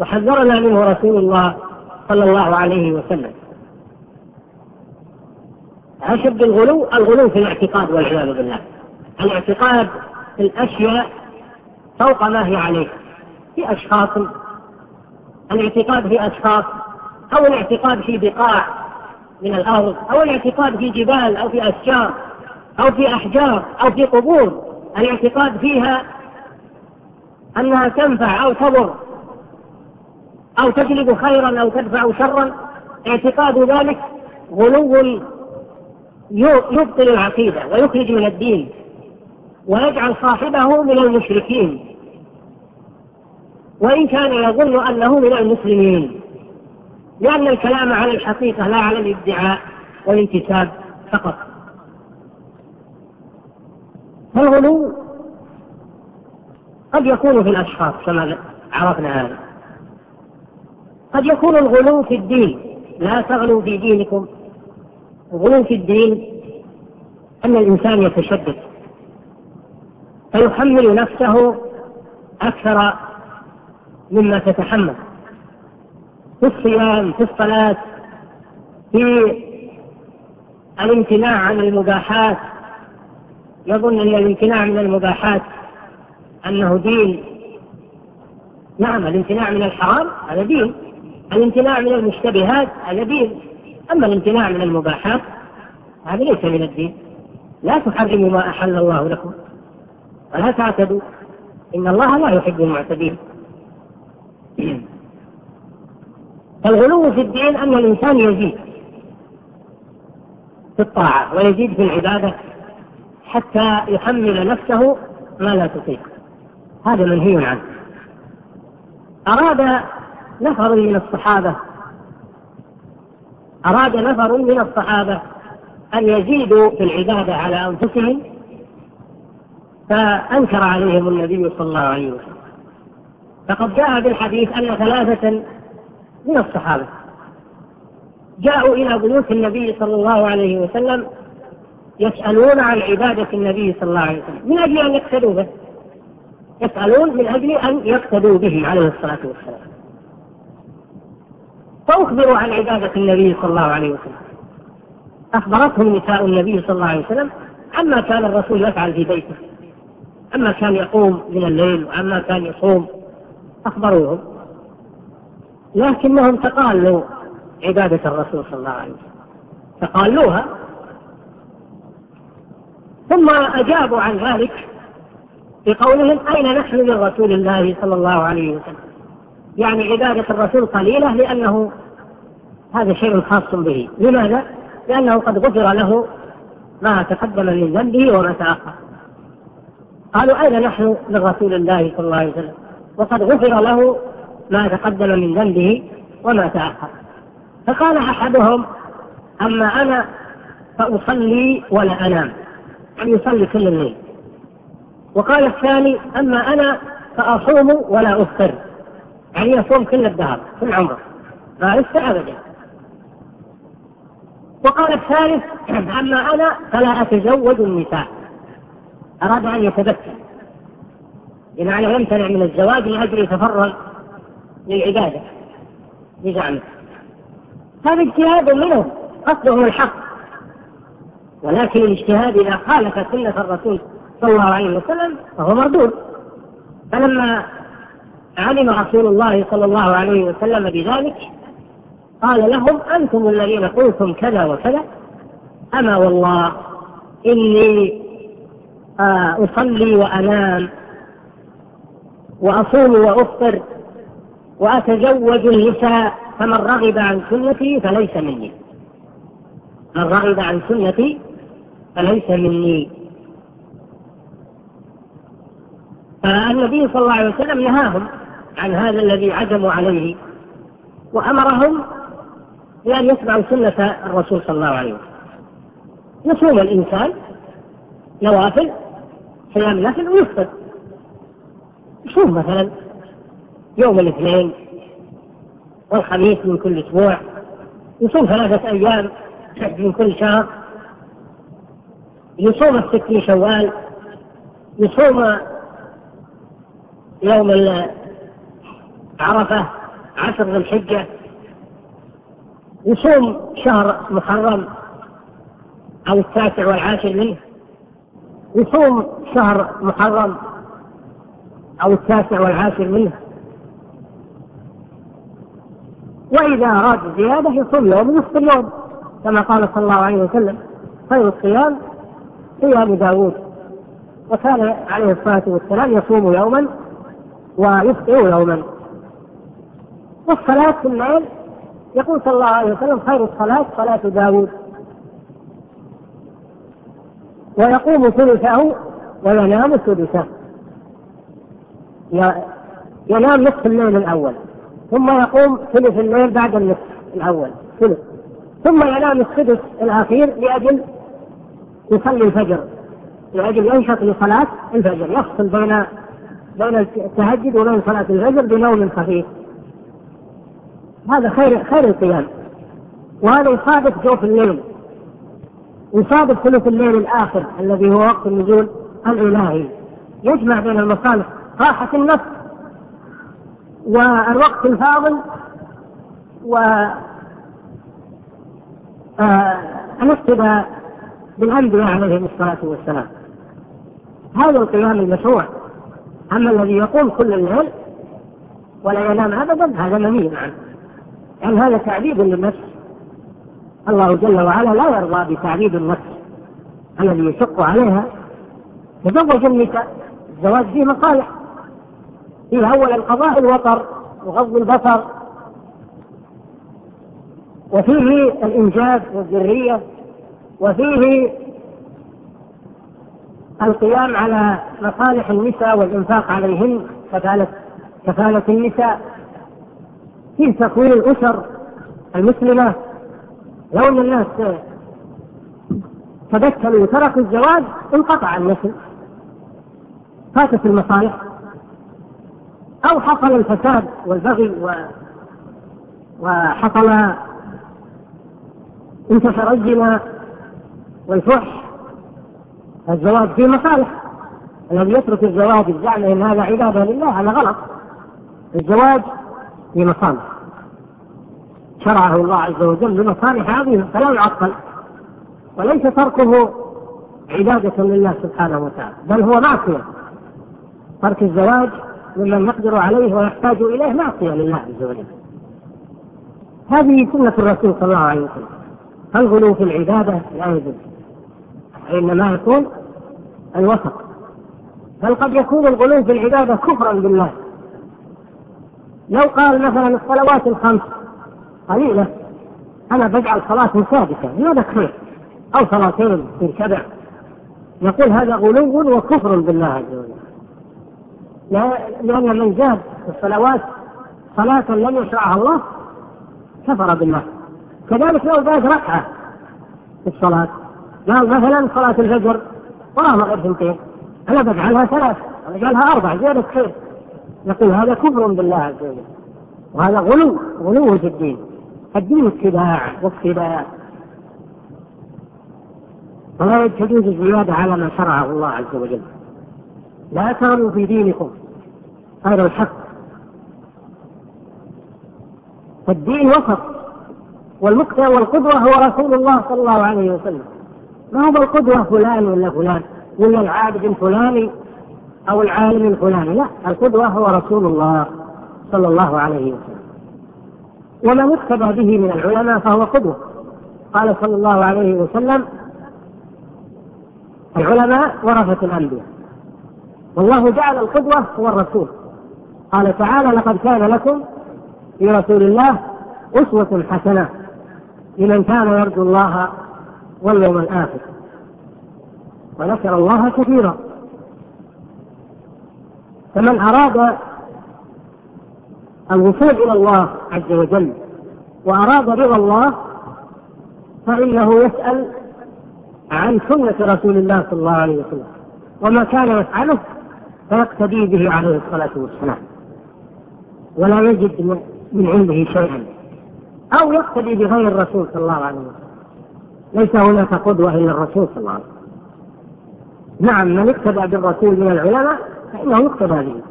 وحذرنا منه رسول الله صلى الله عليه وسلم. أشد الغلو الغلو في الاعتقاد والعياذ بالله. الاعتقاد في الأشياء فوق ما هي عليه. في أشخاص الاعتقاد في أشخاص أو الاعتقاد في بقاع من الأرض أو الاعتقاد في جبال أو في أشجار أو في أحجار أو في قبور. الاعتقاد فيها أنها تنفع أو تضر. أو تجلب خيرا أو تدفع شرا. اعتقاد ذلك غلو يبطل العقيدة ويخرج من الدين ويجعل صاحبه من المشركين. وإن كان يظن أنه من المسلمين لأن الكلام على الحقيقة لا على الادعاء والانتساب فقط. فالغلو قد يكون في الأشخاص كما عرفنا هذا. قد يكون الغلو في الدين. لا تغلو في دينكم. الغلو في الدين أن الإنسان يتشدد. فيحمل نفسه أكثر مما تتحمل. في الصيام في الصلاة في الامتناع عن المباحات. يظن أن الامتناع من المباحات أنه دين. نعم الامتناع من الحرام هذا دين. الامتناع من المشتبهات هذا دين. أما الامتناع من المباحات هذا ليس من الدين. لا تحرموا ما أحل الله لكم. ولا تعتدوا. إن الله لا يحب المعتدين. [CLEARS THROAT] فالغلو في الدين أن الإنسان يزيد في الطاعة ويزيد في العبادة حتى يحمل نفسه ما لا تطيق. هذا منهي عنه. أراد نفر من الصحابة. أراد نفر من الصحابة أن يزيدوا في العبادة على أنفسهم فأنكر عليهم النبي صلى الله عليه وسلم. فقد جاء بالحديث أن ثلاثة من الصحابة جاءوا إلى بيوت النبي صلى الله عليه وسلم يسألون عن عبادة النبي صلى الله عليه وسلم. من أجل أن يقتدوا به؟ يسألون من أجل أن يقتدوا به عليه الصلاة والسلام. فأخبروا عن عبادة النبي صلى الله عليه وسلم. أخبرتهم نساء النبي صلى الله عليه وسلم عما كان الرسول يفعل في بيته. عما كان يقوم من الليل وعما كان يصوم. أخبروهم. لكنهم تقالوا عبادة الرسول صلى الله عليه وسلم. تقالوها. ثم أجابوا عن ذلك بقولهم أين نحن من رسول الله صلى الله عليه وسلم؟ يعني عبادة الرسول قليلة لأنه هذا شيء خاص به. لماذا؟ لأنه قد غفر له ما تقدم من ذنبه وما تأخر. قالوا أين نحن من رسول الله صلى الله عليه وسلم؟ وقد غفر له ما تقدم من ذنبه وما تأخر. فقال أحدهم أما أنا فأصلي ولا أنام. أن يصلي كل الليل. وقال الثاني أما أنا فأصوم ولا أفطر. يعني يصوم كل الدهر كل عمره. فلسه ابدا. وقال الثالث [CLEARS THROAT] أما أنا فلا أتزوج النساء. أراد أن يتبكى بمعنى يمتنع من الزواج لأجل يتفرغ للعبادة بزعمه هذا اجتهاد منه قصده الحق. ولكن الاجتهاد إذا خالف سنة الرسول صلى الله عليه وسلم فهو مردود. فلما علم رسول الله صلى الله عليه وسلم بذلك؟ قال لهم أنتم الذين قلتم كذا وكذا. أما والله إني آه، أصلي وأنام وأصوم وأفطر وأتزوج النساء فمن رغب عن سنتي فليس مني. من رغب عن سنتي فليس مني. فالنبي صلى الله عليه وسلم نهاهم. عن هذا الذي عزموا عليه وأمرهم بأن يتبعوا سنة الرسول صلى الله عليه وسلم. يصوم الإنسان نوافل صيام نفل ويفطر. يصوم مثلا يوم الاثنين والخميس من كل أسبوع. يصوم ثلاثة أيام من كل شهر. يصوم الستين شوال. يصوم يوم عرفة عشر ذي الحجة يصوم شهر محرم أو التاسع والعاشر منه يصوم شهر محرم أو التاسع والعاشر منه. وإذا أراد الزيادة يصوم يوم نصف اليوم كما قال صلى الله عليه وسلم خير الصيام صيام داوود وكان عليه الصلاة والسلام يصوم يوما ويفطر يوما. والصلاة في الليل يقول صلى الله عليه وسلم خير الصلاة صلاة داوود. ويقوم ثلثه وينام ثلثه. ينام نصف الليل الأول. ثم يقوم ثلث الليل بعد النصف الأول. ثلث. ثم ينام السدس الأخير لأجل يصلي الفجر. لأجل ينشط لصلاة الفجر. يفصل بين بين التهجد وبين صلاة الفجر بنوم خفيف. هذا خير خير القيام. وهذا يصادف جوف الليل. يصادف ثلث الليل الآخر الذي هو وقت النزول الإلهي. يجمع بين المصالح راحة النفس والوقت الفاضل و آه، الاقتداء بالأنبياء عليهم الصلاة والسلام. هذا القيام المشروع. أما الذي يقوم كل الليل ولا ينام أبدا هذا نميم عنه هل هذا تعذيب للنفس؟ الله جل وعلا لا يرضى بتعذيب النفس الذي يشق عليها. تزوج النساء الزواج فيه مصالح. فيه اولا قضاء الوطر وغض البصر. وفيه الانجاب والذرية. وفيه القيام على مصالح النساء والإنفاق عليهن كفاله كفالة النساء. في تكوين الأسر المسلمة لو أن الناس تدخلوا وتركوا الزواج انقطع النسل. فاتت المصالح. أو حصل الفساد والبغي و... وحصل انتشر الزنا والفحش. الزواج فيه مصالح. الذي يترك الزواج الزعم إن هذا عبادة لله هذا غلط. الزواج لمصالح. شرعه الله عز وجل لمصالح عظيمة فلا يعطل. وليس تركه عبادة لله سبحانه وتعالى بل هو معصية. ترك الزواج ممن يقدر عليه ويحتاج إليه معصية لله عز وجل. هذه سنة الرسول صلى الله عليه وسلم. فالغلو في العبادة لا يجوز. إنما يكون الوسط. بل قد يكون الغلو في العبادة كفرا بالله. لو قال مثلا الصلوات الخمس قليلة أنا بجعل صلاة ثابتة لماذا خير أو صلاتين في الشبع. نقول هذا غلو وكفر بالله عز وجل. لأن من زاد في الصلوات صلاة لم يشرعها الله كفر بالله. كذلك لو زاد ركعة في الصلاة قال مثلا صلاة الفجر وراها مغرب اثنتين أنا بجعلها ثلاث أنا بجعلها أربع زيادة خير نقول هذا كفر بالله عز وجل. وهذا غلو غلو في الدين. الدين اتباع واتباع ولا تجوز الزيادة على ما شرعه الله عز وجل. لا تغلوا في دينكم هذا الحق. فالدين وسط. والمقتى والقدوة هو رسول الله صلى الله عليه وسلم. ما هو القدوة فلان ولا فلان. ولا العابد الفلاني أو العالم الفلاني. لا القدوة هو رسول الله صلى الله عليه وسلم. ومن مكتب به من العلماء فهو قدوة. قال صلى الله عليه وسلم العلماء ورثة الأنبياء. والله جعل القدوة هو الرسول. قال تعالى لقد كان لكم في رسول الله أسوة حسنة لمن كان يرجو الله واليوم الآخر. وذكر الله كثيرا. فمن أراد الوصول إلى الله عز وجل وأراد رضا الله فإنه يسأل عن سنة رسول الله صلى الله عليه وسلم وما كان يفعله فيقتدي به عليه الصلاة والسلام ولا يجد من عنده شيئا أو يقتدي بغير الرسول صلى الله عليه وسلم. ليس هناك قدوة إلا الرسول صلى الله عليه وسلم. نعم من اقتدى بالرسول من العلماء فإنه يكتب هذه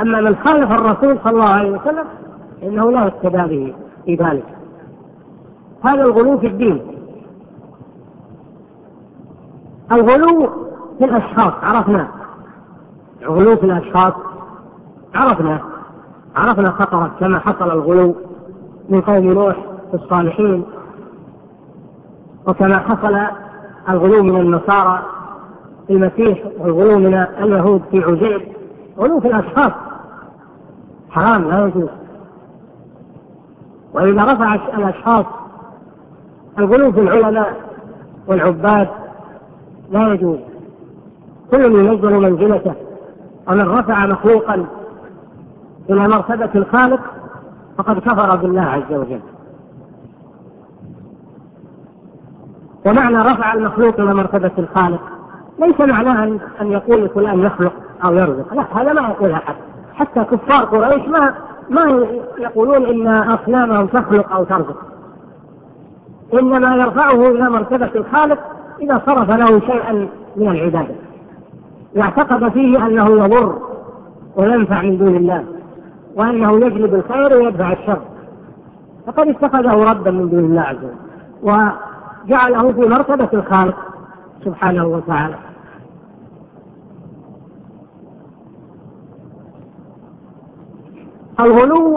أما من خالف الرسول صلى الله عليه وسلم فإنه لا يقتدى به في ذلك. هذا الغلو في الدين. الغلو في الأشخاص عرفنا. الغلو في الأشخاص عرفنا. عرفنا خطره كما حصل الغلو من قوم نوح في الصالحين. وكما حصل الغلو من النصارى في المسيح والغلو من اليهود في عزير غلو في الأشخاص. حرام لا يجوز. وإذا رفع الأشخاص الغلو في العلماء والعباد لا يجوز. كل ينزل منزلته ومن رفع مخلوقا إلى مرتبة الخالق فقد كفر بالله عز وجل. ومعنى رفع المخلوق إلى مرتبة الخالق ليس معناها أن يقول فلان يخلق أو يرزق. لا هذا ما يقولها أحد حتى كفار قريش ما ما يقولون إن أصنامهم تخلق أو ترزق. إنما يرفعه إلى مرتبة الخالق إذا صرف له شيئا من العبادة. واعتقد فيه أنه يضر وينفع من دون الله وأنه يجلب الخير ويدفع الشر. فقد اتخذه ربا من دون الله عز وجل وجعله في مرتبة الخالق سبحانه وتعالى. الغلو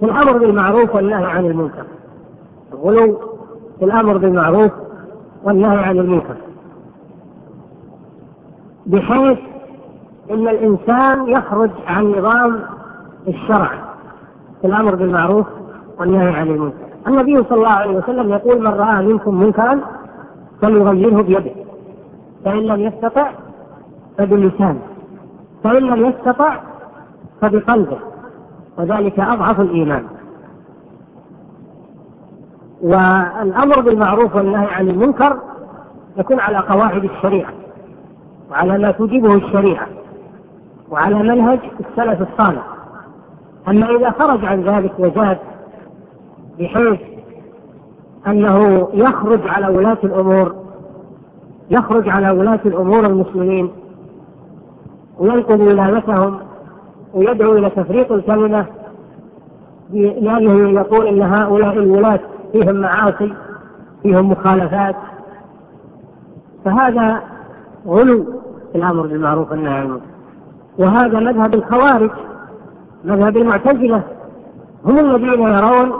في الأمر بالمعروف والنهي عن المنكر. الغلو في الأمر بالمعروف والنهي عن المنكر. بحيث إن الإنسان يخرج عن نظام الشرع في الأمر بالمعروف والنهي عن المنكر. النبي صلى الله عليه وسلم يقول من رأى منكم منكرا فليغيره بيده. فإن لم يستطع فبلسانه. فإن لم يستطع فبقلبه وذلك أضعف الإيمان. والأمر بالمعروف والنهي عن المنكر يكون على قواعد الشريعة وعلى ما توجبه الشريعة وعلى منهج السلف الصالح. أما إذا خرج عن ذلك وزاد بحيث أنه يخرج على ولاة الأمور يخرج على ولاة الأمور المسلمين وينقض ولايتهم ويدعو إلى تفريق الكلمة لأنه يقول أن هؤلاء الولاة فيهم معاصي فيهم مخالفات. فهذا غلو في الأمر بالمعروف والنهي عن المنكر. وهذا مذهب الخوارج مذهب المعتزلة هم الذين يرون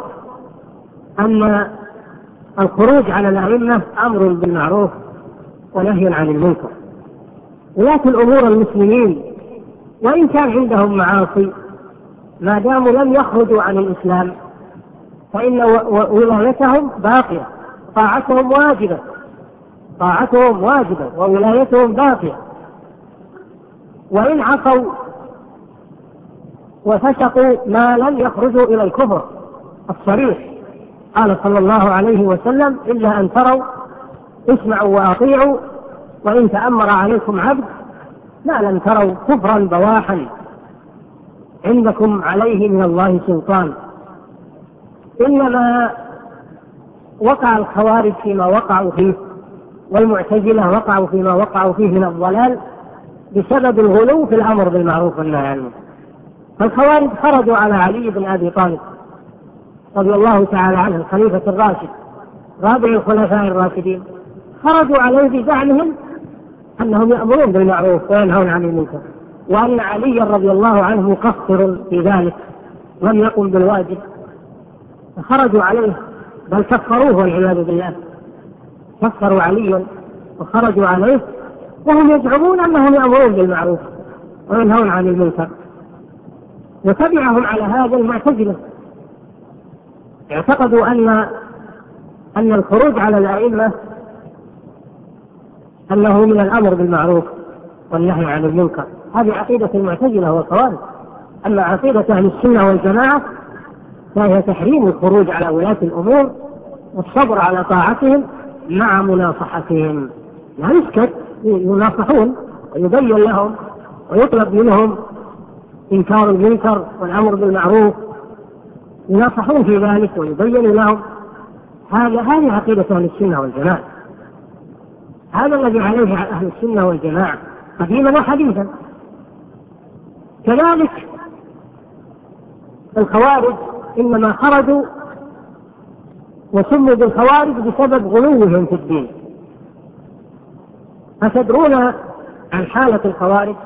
أن الخروج على الأئمة أمر بالمعروف ونهي عن المنكر. ولاة الأمور المسلمين وإن كان عندهم معاصي ما داموا لم يخرجوا عن الإسلام فإن ولايتهم باقية طاعتهم واجبة طاعتهم واجبة وولايتهم باقية وإن عصوا وفسقوا ما لم يخرجوا إلى الكفر الصريح قال صلى الله عليه وسلم إلا أن تروا اسمعوا وأطيعوا وإن تأمر عليكم عبد ما لم تروا كفرا بواحا. عندكم عليه من الله سلطان. إنما وقع الخوارج فيما وقعوا فيه والمعتزلة وقعوا فيما وقعوا فيه من الضلال بسبب الغلو في الأمر بالمعروف والنهي عن المنكر فالخوارج خرجوا على علي بن أبي طالب رضي الله تعالى عنه الخليفة الراشد رابع الخلفاء الراشدين خرجوا عليه بزعمهم أنهم يأمرون بالمعروف وينهون عن المنكر وأن علي رضي الله عنه مقصر في ذلك لم يقم بالواجب فخرجوا عليه بل كفروه والعياذ بالله. كفروا عليا وخرجوا عليه وهم يزعمون أنهم يأمرون بالمعروف وينهون عن المنكر. وتبعهم على هذا المعتزلة. اعتقدوا أن أن الخروج على الأئمة أنه من الأمر بالمعروف والنهي عن المنكر. هذه عقيدة المعتزلة والخوارج. أما عقيدة أهل السنة والجماعة فهي تحريم الخروج على ولاة الأمور والصبر على طاعتهم مع مناصحتهم. لا يسكت يناصحون ويبين لهم ويطلب منهم إنكار المنكر والأمر بالمعروف. يناصحون في ذلك ويبين لهم. هذا هذه عقيدة أهل السنة والجماعة. هذا الذي عليه أهل السنة والجماعة قديما وحديثا. كذلك الخوارج إنما خرجوا وسموا بالخوارج بسبب غلوهم في الدين. أتدرون عن حالة الخوارج؟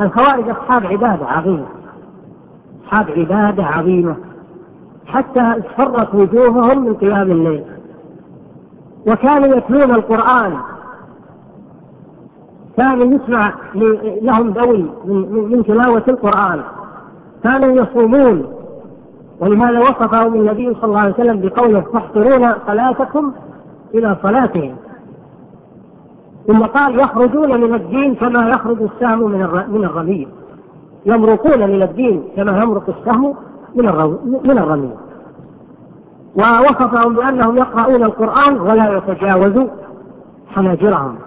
الخوارج أصحاب عبادة عظيمة أصحاب عبادة عظيمة. حتى اصفرت وجوههم من قيام الليل. وكانوا يتلون القرآن. كان يسمع لهم دوي من تلاوة القرآن. كانوا يصومون. ولهذا وصفهم النبي صلى الله عليه وسلم بقوله تحقرون صلاتكم إلى صلاتهم. ثم قال يخرجون من الدين كما يخرج السهم من من الرمي يمرقون من الدين كما يمرق السهم من من الرمي ووصفهم بأنهم يقرؤون القرآن ولا يتجاوزوا حناجرهم.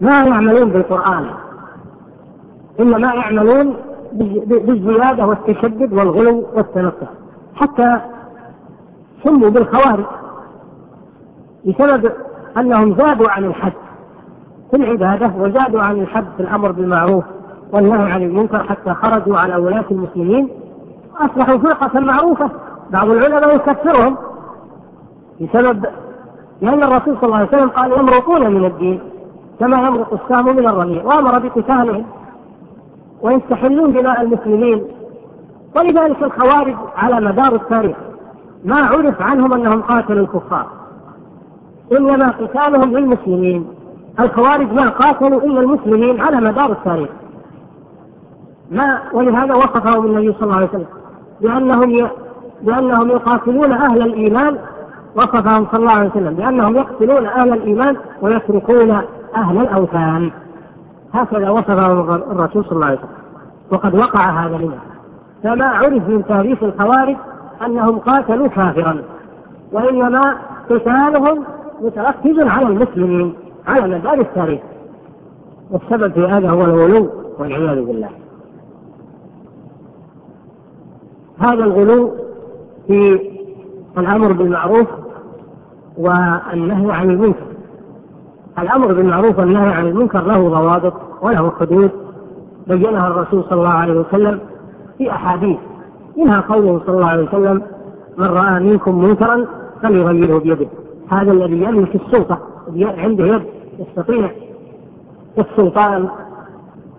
ما يعملون بالقرآن إنما يعملون بالزيادة والتشدد والغلو والتنطع حتى سموا بالخوارج. بسبب أنهم زادوا عن الحد في العبادة وزادوا عن الحد في الأمر بالمعروف والنهي عن المنكر حتى خرجوا على ولاة المسلمين أصبحوا فرقة معروفة. بعض العلماء يكفرهم بسبب لأن الرسول صلى الله عليه وسلم قال يمرقون من الدين كما يمرق السام من الرمي وأمر بقتالهم ويستحلون دماء المسلمين ولذلك الخوارج على مدار التاريخ ما عرف عنهم أنهم قاتلوا الكفار إنما قتالهم للمسلمين الخوارج ما قاتلوا إلا المسلمين على مدار التاريخ ما ولهذا وصفهم النبي صلى الله عليه وسلم بأنهم بأنهم يقاتلون أهل الإيمان وصفهم صلى الله عليه وسلم بأنهم يقتلون أهل الإيمان ويتركون أهل الأوثان. هكذا وصفهم الرسول صلى الله عليه وسلم وقد وقع هذا منهم فما عرف من تاريخ الخوارج أنهم قاتلوا كافرا وإنما قتالهم متركز على المسلمين على مدار التاريخ. والسبب في هذا هو الغلو والعياذ بالله. هذا الغلو في الأمر بالمعروف والنهي عن المنكر. الأمر بالمعروف والنهي عن المنكر له ضوابط وله حدود. بينها الرسول صلى الله عليه وسلم في أحاديث. منها قوله صلى الله عليه وسلم من رأى منكم منكرا فليغيره بيده. هذا الذي يملك السلطة عنده يد يستطيع. السلطان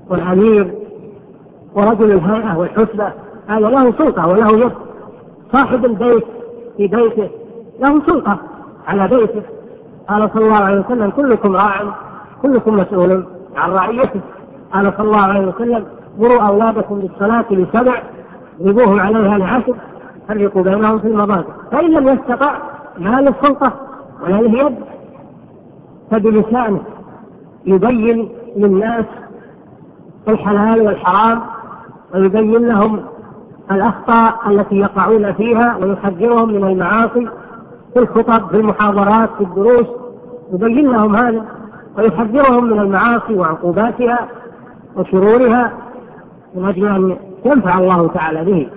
والأمير ورجل الهيئة والحسبة هذا له سلطة وله يد. صاحب البيت في بيته له سلطة على بيته. قال صلى الله عليه وسلم كلكم راع كلكم مسؤول عن رعيته. قال صلى الله عليه وسلم مروا أولادكم بالصلاة لسبع اضربوهم عليها لعشر فرقوا بينهم في المضاجع. فإن لم يستطع ما للسلطة ولا له يد فبلسانه يبين للناس الحلال والحرام ويبين لهم الأخطاء التي يقعون فيها ويحذرهم من المعاصي في الخطب في المحاضرات في الدروس. يبين لهم هذا ويحذرهم من المعاصي وعقوباتها وشرورها من أجل أن ينفع الله تعالى به.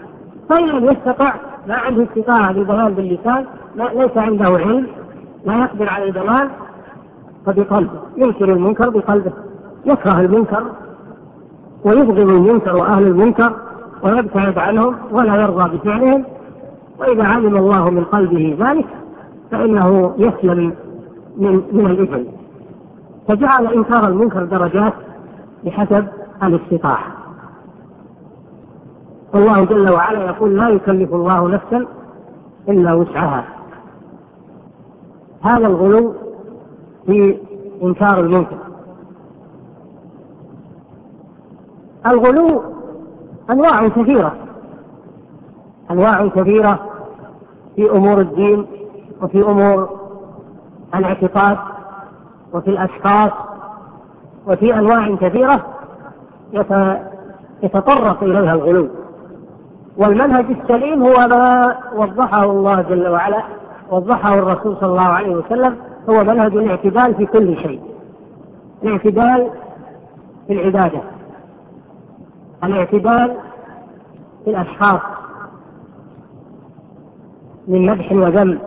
فإن لم يستطع ما عنده استطاعة للضلال باللسان ليس عنده علم لا يقدر على الضلال فبقلبه. ينكر المنكر بقلبه يكره المنكر ويبغض المنكر وأهل المنكر. ويبتعد عنهم ولا يرضى بفعلهم. وإذا علم الله من قلبه ذلك فإنه يسلم من من الإثم. فجعل إنكار المنكر درجات بحسب الاستطاعة. والله جل وعلا يقول لا يكلف الله نفسا إلا وسعها. هذا الغلو في إنكار المنكر. الغلو أنواع كثيرة. أنواع كثيرة في أمور الدين وفي أمور الاعتقاد وفي الأشخاص وفي أنواع كثيرة يتطرق إليها الغلو. والمنهج السليم هو ما وضحه الله جل وعلا وضحه الرسول صلى الله عليه وسلم هو منهج الاعتدال في كل شيء. الاعتدال في العبادة. الاعتدال في الأشخاص من مدح وذم.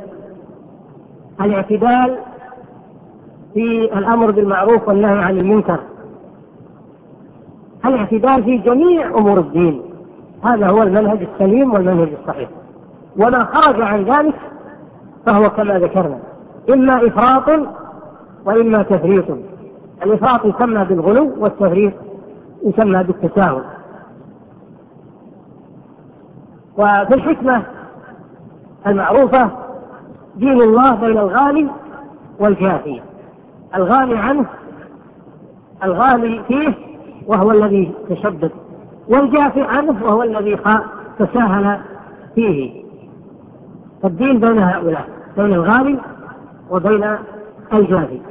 الاعتدال في الأمر بالمعروف والنهي عن المنكر. الاعتدال في جميع أمور الدين. هذا هو المنهج السليم والمنهج الصحيح. وما خرج عن ذلك فهو كما ذكرنا. إما إفراط وإما تفريط. الإفراط يسمى بالغلو والتفريط يسمى بالتساهل. وفي الحكمة المعروفة دين الله بين الغالي والجافي الغالي عنه الغالي فيه وهو الذي تشدد والجافي عنه وهو الذي تساهل فيه. فالدين بين هؤلاء بين الغالي وبين الجافي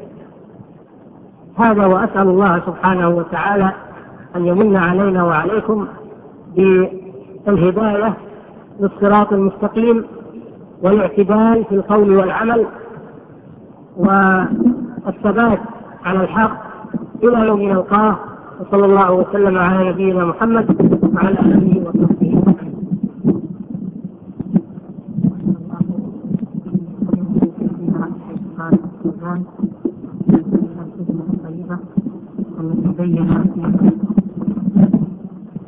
هذا وأسأل الله سبحانه وتعالى أن يمن علينا وعليكم بالهداية للصراط المستقيم والاعتدال في القول والعمل والثبات على الحق إلى يوم نلقاه وصلى الله وسلم على نبينا محمد وعلى آله وصحبه أجمعين. التي فيها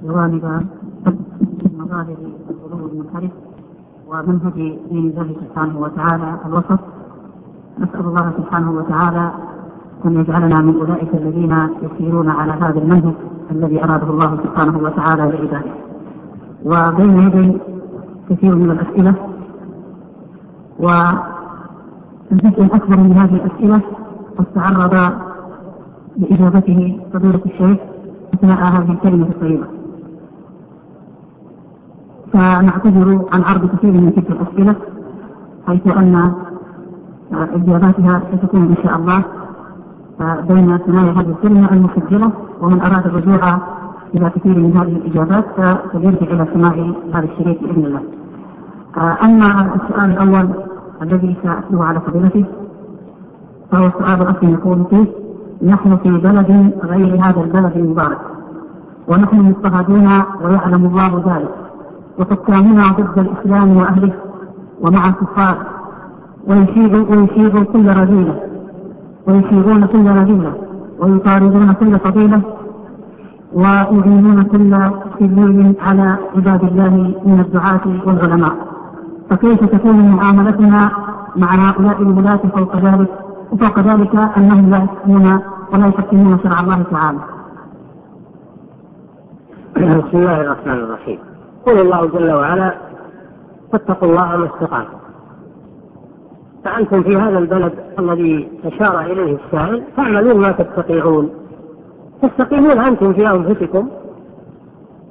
جوانب مظاهر المنحرف ومنهج دين الله سبحانه وتعالى الوسط. نسأل الله سبحانه وتعالى أن يجعلنا من أولئك الذين يسيرون على هذا المنهج الذي أراده الله سبحانه وتعالى لعباده. وبين يدي كثير من الأسئلة. والجزء الأكبر من هذه الأسئلة قد تعرض لإجابته فضيلة الشيخ أثناء هذه الكلمة الطيبة. فنعتذر عن عرض كثير من تلك الأسئلة حيث أن آه، إجاباتها ستكون إن شاء الله آه، بين ثنايا هذه الكلمة المسجلة ومن أراد الرجوع إلى كثير من هذه الإجابات فليرجع إلى سماع هذا الشريط بإذن الله. آه، أما السؤال الأول الذي سأتلوه على فضيلته فهو السؤال الأصلي يقول فيه نحن في بلد غير هذا البلد المبارك ونحن مضطهدون ويعلم الله ذلك وحكامها ضد الإسلام وأهله ومع الكفار. ويشيع كل رذيلة. ويشيعون كل رذيلة. ويطاردون كل فضيلة. ويعينون كل سبيل على عباد الله من الدعاة والعلماء. فكيف تكون معاملتنا مع هؤلاء الولاة فوق ذلك؟ وفوق ذلك أنهم لا يحكمون ولا يحكمون شرع الله تعالى. بسم الله الرحمن الرحيم. يقول الله جل وعلا فاتقوا الله ما استطعتم. فأنتم في هذا البلد الذي أشار إليه السائل تعملون ما تستطيعون. تستقيمون أنتم في أنفسكم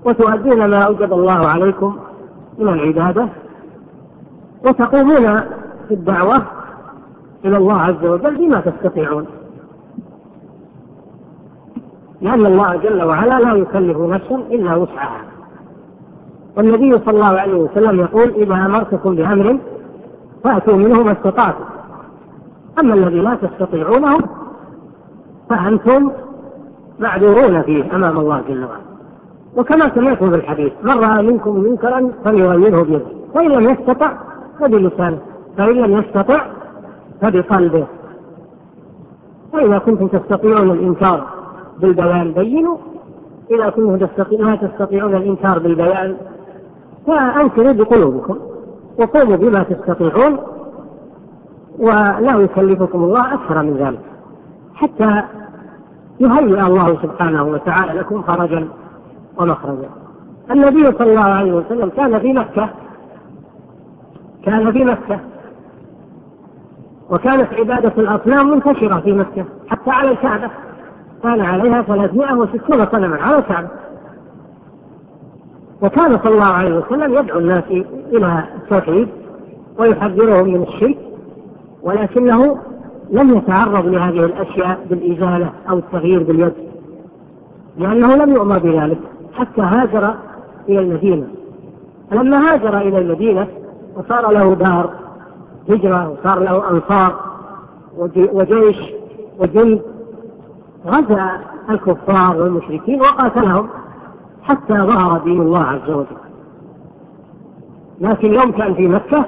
وتؤدون ما أوجب الله عليكم من العبادة وتقومون في الدعوة إلى الله عز وجل بما تستطيعون. لأن الله جل وعلا لا يكلف نفسا إلا وسعها. والنبي صلى الله عليه وسلم يقول إذا أمرتكم بأمر فأتوا منه ما استطعتم. أما الذي لا تستطيعونه فأنتم معذورون فيه أمام الله جل وعلا. وكما سمعتم في الحديث من رأى منكم منكرا فليغيره بيده. فإن لم يستطع فبلسانه. فإن لم يستطع فبقلبه. وإذا كنتم تستطيعون الإنكار بالبيان بينوا. إذا كنتم تستطيعون تستطيعون الإنكار بالبيان وأمكنوا بقلوبكم وقوموا بما تستطيعون ولا يكلفكم الله أكثر من ذلك حتى يهيئ الله سبحانه وتعالى لكم خرجا ومخرجا. النبي صلى الله عليه وسلم كان في مكة كان في مكة وكانت عبادة الأصنام منتشرة في مكة حتى على الكعبة كان عليها 360 صنما على الكعبة. وكان صلى الله عليه وسلم يدعو الناس إلى التوحيد ويحذرهم من الشرك ولكنه لم يتعرض لهذه الأشياء بالإزالة أو التغيير باليد لأنه لم يؤمر بذلك حتى هاجر إلى المدينة. فلما هاجر إلى المدينة وصار له دار هجرة وصار له أنصار وجيش وجند غزا الكفار والمشركين وقاتلهم. حتى ظهر دين الله عز وجل. لكن يوم كان في مكة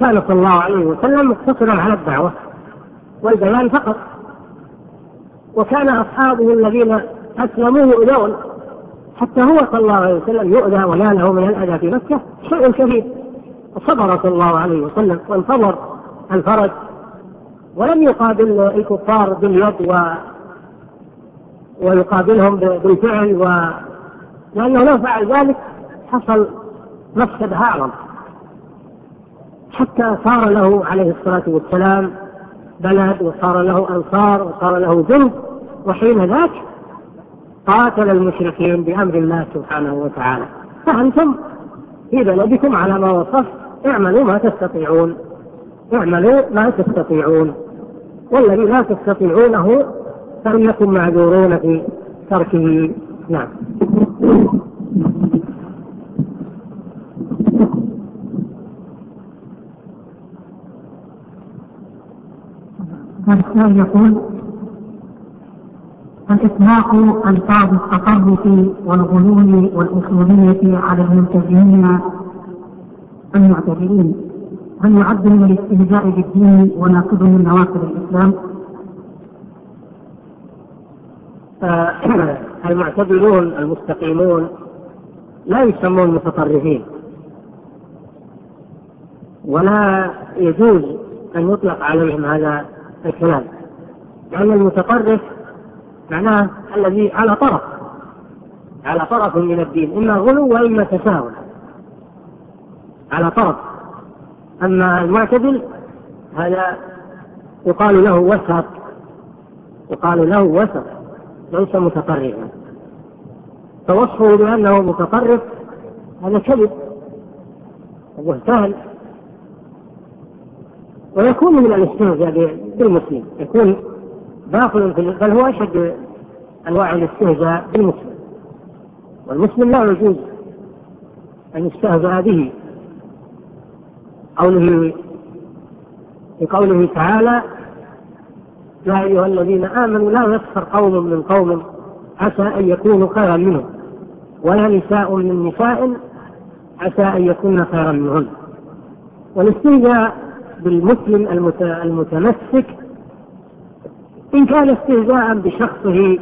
كان صلى الله عليه وسلم مقتصرا على الدعوة والبيان فقط. وكان أصحابه الذين أسلموه يؤذون. حتى هو صلى الله عليه وسلم يؤذى وناله من الأذى في مكة. شيء كبير صبر صلى الله عليه وسلم وانتظر الفرج. ولم يقابل الكفار باليد و ويقابلهم بالفعل و لأنه لو فعل ذلك حصل مفسد أعظم حتى صار له عليه الصلاة والسلام بلد وصار له أنصار وصار له جند وحين ذاك قاتل المشركين بأمر الله سبحانه وتعالى. فأنتم في بلدكم على ما وصفت اعملوا ما تستطيعون. اعملوا ما تستطيعون. والذي لا تستطيعونه فإنكم معذورون في تركه. نعم والسؤال يقول الإطلاق ألفاظ التطرف والغلول والأصولية على المنتجين المعتدلين هل يعد من الاستهزاء بالدين وناقض من نواقض الإسلام؟ المعتدلون المستقيمون لا يسمون متطرفين. ولا يجوز أن يطلق عليهم هذا الكلام. لأن المتطرف معناه الذي على طرف على طرف من الدين إما غلو وإما تساهل. على طرف. أما المعتدل هذا يقال له وسط يقال له وسط. ليس متطرفا فوصفه بأنه متطرف هذا كذب وبهتان ويكون من الاستهزاء بالمسلم يكون داخل في بل هو أشد أنواع الاستهزاء بالمسلم. والمسلم لا يجوز أن يستهزأ به. قوله في قوله تعالى يا أيها الذين آمنوا لا يسخر قوم من قوم عسى أن يكونوا خيرا منهم ولا نساء من نساء عسى أن يكون خيرا منهن. والاستهزاء بالمسلم المتمسك إن كان استهزاء بشخصه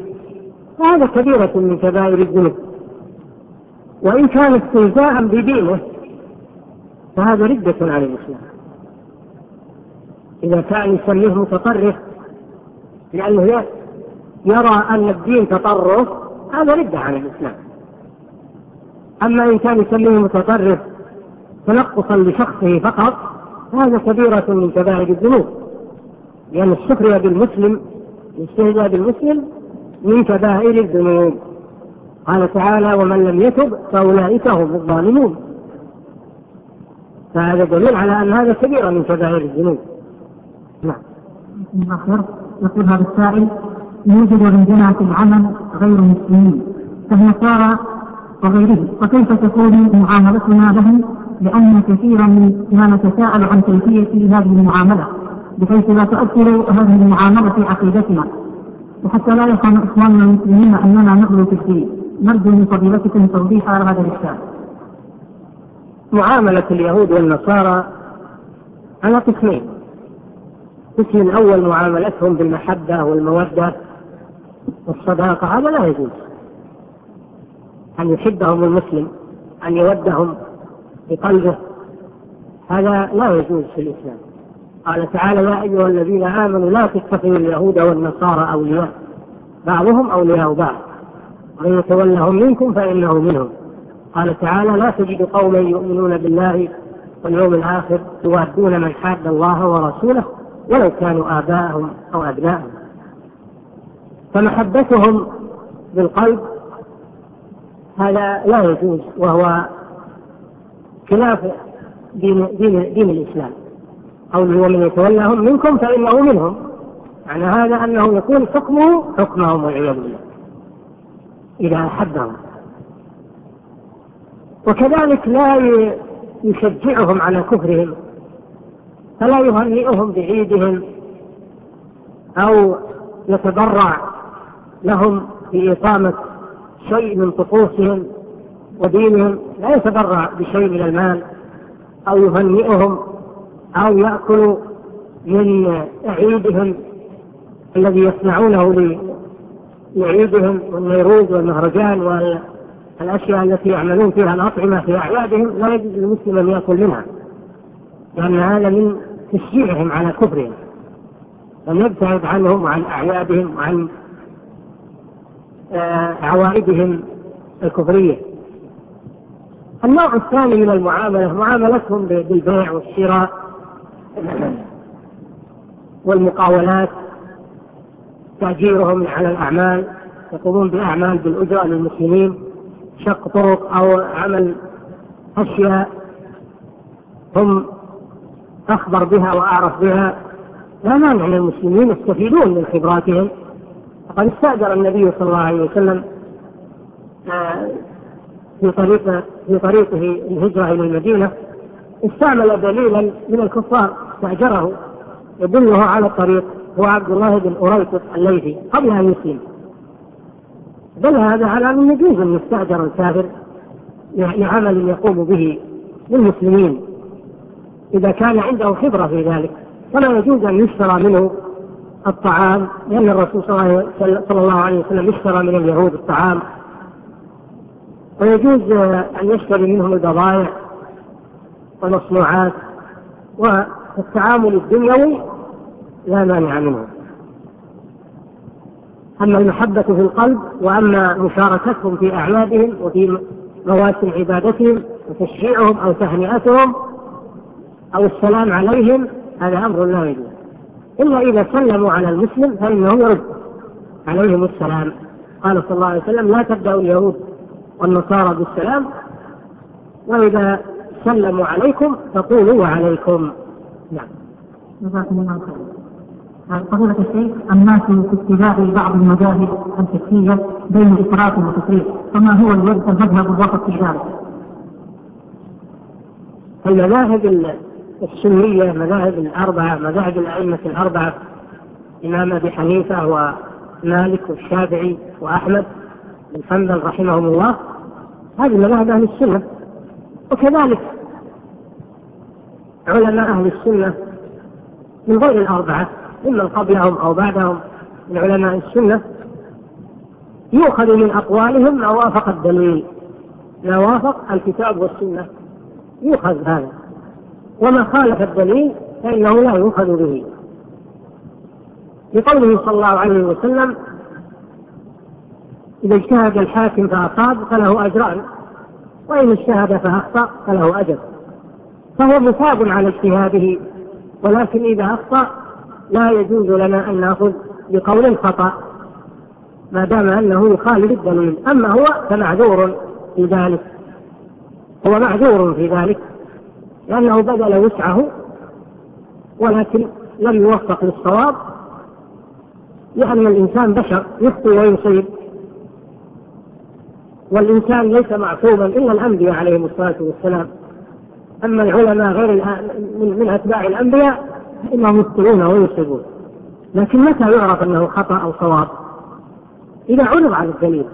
فهذا كبيرة من كبائر الذنوب. وإن كان استهزاء بدينه فهذا ردة على الإسلام. إذا كان يسميه متطرف لأنه يرى أن الدين تطرف هذا ردة عن الإسلام. أما إن كان يسميه متطرف تنقصا لشخصه فقط هذا كبيرة من كبائر الذنوب. لأن السخرية بالمسلم الاستهزاء بالمسلم من كبائر الذنوب. قال تعالى ومن لم يتب فأولئك هم الظالمون. فهذا دليل على أن هذا كبيرة من كبائر الذنوب. نعم. نعم. يقول هذا السائل يوجد عندنا في العمل غير مسلمين كالنصارى وغيره فكيف تكون معاملتنا لهم؟ لأن كثيرا ما نتساءل عن كيفية هذه المعاملة بحيث لا تؤثر هذه المعاملة في عقيدتنا. وحتى لا يفهم إخواننا المسلمين أننا نغلو في الدين. نرجو من فضيلتكم توضيح هذا الإشكال. معاملة اليهود والنصارى على قسمين. مش من اول معاملتهم بالمحبة والمودة والصداقة هذا لا يجوز. أن يحبهم المسلم أن يودهم بقلبه هذا لا يجوز في الإسلام. قال تعالى يا أيها الذين آمنوا لا تتخذوا اليهود والنصارى أولياء بعضهم أولياء بعض ومن يتولهم منكم فإنه منهم. قال تعالى لا تجد قوما يؤمنون بالله واليوم الآخر يوادون من حاد الله ورسوله ولو كانوا آباءهم أو أبناءهم. فمحبتهم بالقلب هذا لا يجوز وهو خلاف دين, دين, دين الإسلام. قوله ومن يتولهم منكم فإنه منهم. يعني هذا أنه يكون حكمه حكمهم والعياذ بالله. إذا أحبهم وكذلك لا يشجعهم على كفرهم. فلا يهنئهم بعيدهم أو يتبرع لهم بإقامة شيء من طقوسهم ودينهم لا يتبرع بشيء من المال. أو يهنئهم أو يأكل من عيدهم الذي يصنعونه لعيدهم والنيروز والمهرجان والأشياء التي يعملون فيها الأطعمة في أعيادهم لا يجوز للمسلم أن يأكل منها لأن هذا من تشجيعهم على كفرهم. أن عنهم وعن أعيادهم وعن آه، عوائدهم الكفرية. النوع الثاني من المعاملة معاملتهم بالبيع والشراء والمقاولات. تأجيرهم على الأعمال يقومون بأعمال بالأجرة للمسلمين شق طرق أو عمل أشياء. هم أخبر بها وأعرف بها لا مانع للمسلمين المسلمين يستفيدون من خبراتهم. وقد استأجر النبي صلى الله عليه وسلم آه، في طريق في طريقه الهجرة إلى المدينة. استعمل دليلا من الكفار استأجره يدله على الطريق هو عبد الله بن أريقط الليثي قبل أن يسلم. بل هذا على أنه يجوز أن يستأجر الكافر لعمل يقوم به للمسلمين إذا كان عنده خبرة في ذلك فلا يجوز أن يشترى منه الطعام لأن الرسول صلى الله عليه وسلم اشترى من اليهود الطعام. ويجوز أن يشتري منهم البضائع والمصنوعات والتعامل الدنيوي لا مانع منه. أما المحبة في القلب وأما مشاركتهم في أعمالهم وفي مواسم عبادتهم وتشجيعهم أو تهنئتهم أو السلام عليهم هذا أمر لا يجوز إلا إذا سلموا على المسلم فإنه يرد عليهم السلام قال صلى الله عليه وسلم لا تبدأوا اليهود والنصارى بالسلام وإذا سلموا عليكم فقولوا وعليكم نعم جزاكم الله خيرا. فضيلة الشيخ الناس في اتباع بعض المذاهب الفقهية بين إفراط وتفريط، فما هو المذهب الوسط في ذلك؟ المذاهب السنية مذاهب الأربعة مذاهب الأئمة الأربعة إمام أبي حنيفة ومالك والشافعي وأحمد بن حنبل رحمهم الله. هذه مذاهب أهل السنة. وكذلك علماء أهل السنة من غير الأربعة إما قبلهم أو بعدهم من علماء السنة يؤخذ من أقوالهم ما وافق الدليل ما وافق الكتاب والسنة. يؤخذ هذا. وما خالف الدليل فإنه لا يؤخذ به. لقوله صلى الله عليه وسلم إذا اجتهد الحاكم فأصاب فله أجران وإن اجتهد فأخطأ فله أجر. فهو مصاب على اجتهاده ولكن إذا أخطأ لا يجوز لنا أن نأخذ بقول خطأ. ما دام أنه يخالف الدليل أما هو فمعذور في ذلك. هو معذور في ذلك. لأنه بذل وسعه ولكن لم يوفق للصواب. لأن الإنسان بشر يخطئ ويصيب. والإنسان ليس معصوما إلا الأنبياء عليهم الصلاة والسلام. أما العلماء غير من أتباع الأنبياء فإنهم يخطئون ويصيبون. لكن متى يعرف أنه خطأ أو صواب؟ إذا عرض على الدليل.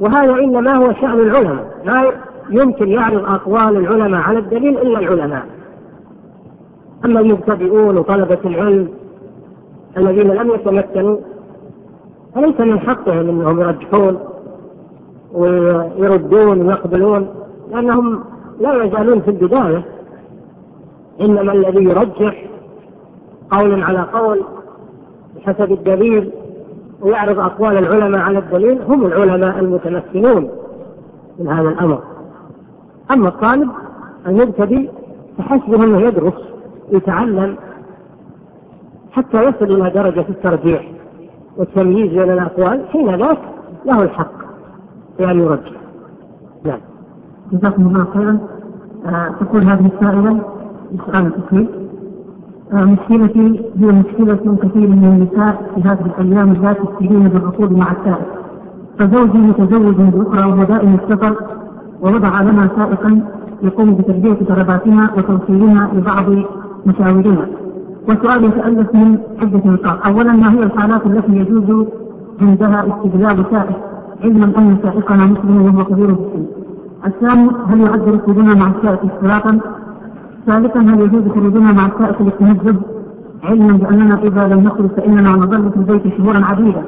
وهذا إنما هو شأن العلماء. يمكن يعرض أقوال العلماء على الدليل إلا العلماء. أما المبتدئون وطلبة العلم الذين لم يتمكنوا فليس من حقهم أنهم يرجحون ويردون ويقبلون لأنهم لا يزالون في البداية. إنما الذي يرجح قول على قول بحسب الدليل ويعرض أقوال العلماء على الدليل هم العلماء المتمكنون من هذا الأمر. أما الطالب المبتدئ فحسبه أنه يدرس يتعلم حتى يصل إلى درجة الترجيح والتمييز بين الأقوال حين ذاك له الحق في أن يرجح. نعم. جزاكم الله خيرا. آه، تقول هذه السائلة السؤال تكفير آه، مشكلتي هي مشكلة كثير من النساء في هذه الأيام ذات السنين بالركوب مع التائب فزوجي متزوج بأخرى وهو دائم السفر. ووضع لنا سائقا يقوم بتربية ضرباتها وتوصيلها لبعض مشاوريها والسؤال يتألف من عدة نقاط. أولا ما هي الحالات التي يجوز عندها استبدال سائق علما أن سائقنا مسلم وهو كبير في السن الثاني هل يعد خروجنا مع السائق اشتراطا ثالثا هل يجوز خروجنا مع السائق للتهجد علما بأننا إذا لم نخرج فإننا نظل في البيت شهورا عديدة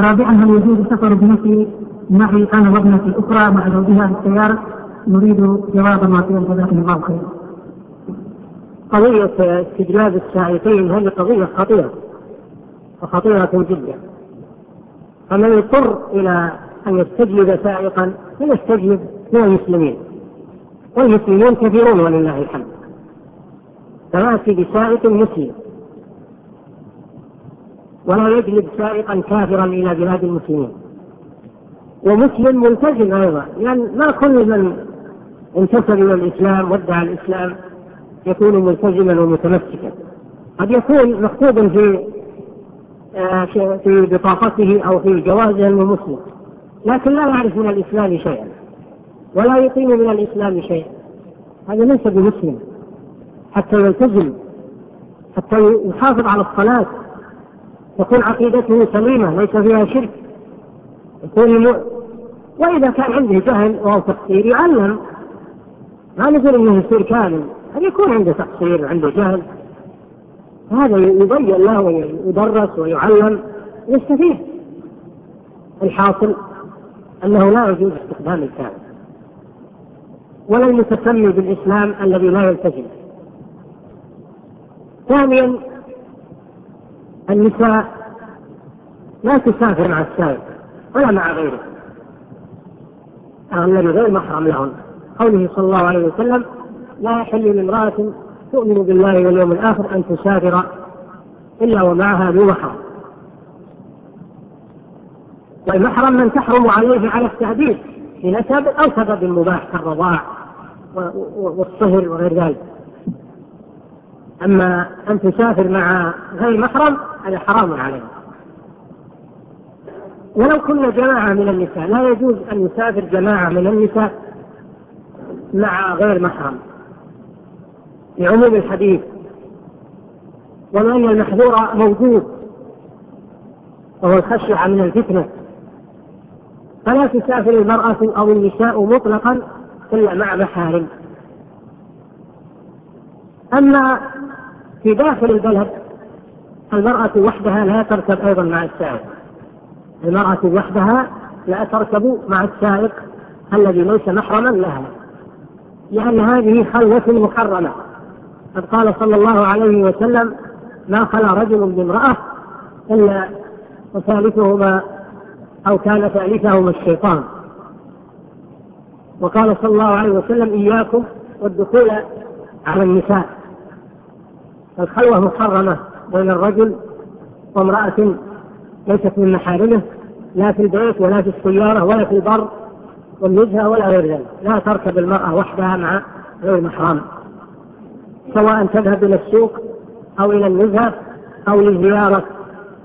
رابعا هل يجوز السفر بنفس معي أنا وابنتي الأخرى مع زوجها في السيارة نريد جوابا وافيا جزاكم الله خيرا. قضية استجلاب السائقين هذه قضية خطيرة وخطيرة جدا. فمن يضطر إلى أن يستجلب سائقا فليستجلب من المسلمين. والمسلمون كثيرون ولله الحمد. فيأتي بسائق مسلم. ولا يجلب سائقا كافرا إلى بلاد المسلمين. ومسلم ملتزم أيضا. يعني لأن ما كل من انتسب إلى الإسلام وادعى الإسلام يكون ملتزما ومتمسكا. قد يكون مكتوبا آه، في في بطاقته أو في جوازه أنه مسلم لكن لا يعرف من الإسلام شيئا ولا يقيم من الإسلام شيئا. هذا ليس بمسلم. حتى يلتزم حتى يحافظ على الصلاة. تكون عقيدته سليمة ليس فيها شرك. يكون وإذا كان عنده جهل وهو تقصير يعلم. ما نقول إنه يصير كامل أن يكون عنده تقصير وعنده جهل. هذا يبين له ويدرس ويعلم ويستفيد. الحاصل أنه لا يجوز استخدام الكامل ولا المتسمي بالإسلام الذي لا يلتزم. ثانيا النساء لا تسافر مع السائق ولا مع غيره. يتعاملن غير محرم لهم قوله صلى الله عليه وسلم لا يحل لامرأة تؤمن بالله واليوم الآخر أن تسافر إلا ومعها ذو محرم. والمحرم من تحرم عليه على التهديد بنسب أو سبب مباح كالرضاع والصهر وغير ذلك. أما أن تسافر مع غير محرم هذا حرام عليه. ولو كنا جماعة من النساء لا يجوز أن يسافر جماعة من النساء مع غير محرم لعموم الحديث. ولأن المحذور موجود وهو الخشية من الفتنة. فلا تسافر المرأة أو النساء مطلقا إلا مع محارم. أما في داخل البلد المرأة وحدها لا تركب أيضا مع السائق المرأة وحدها لا تركب مع السائق الذي ليس محرما لها لأن هذه خلوة محرمة. قد قال صلى الله عليه وسلم ما خلا رجل بامرأة إلا وثالثهما أو كان ثالثهما الشيطان. وقال صلى الله عليه وسلم إياكم والدخول على النساء. الخلوة محرمة بين الرجل وامرأة ليست من محارمه لا في البيت ولا في السيارة ولا في البر والنزهة ولا غير ذلك. لا تركب المرأة وحدها مع غير محرم. سواء تذهب إلى السوق أو إلى النزهة أو لزيارة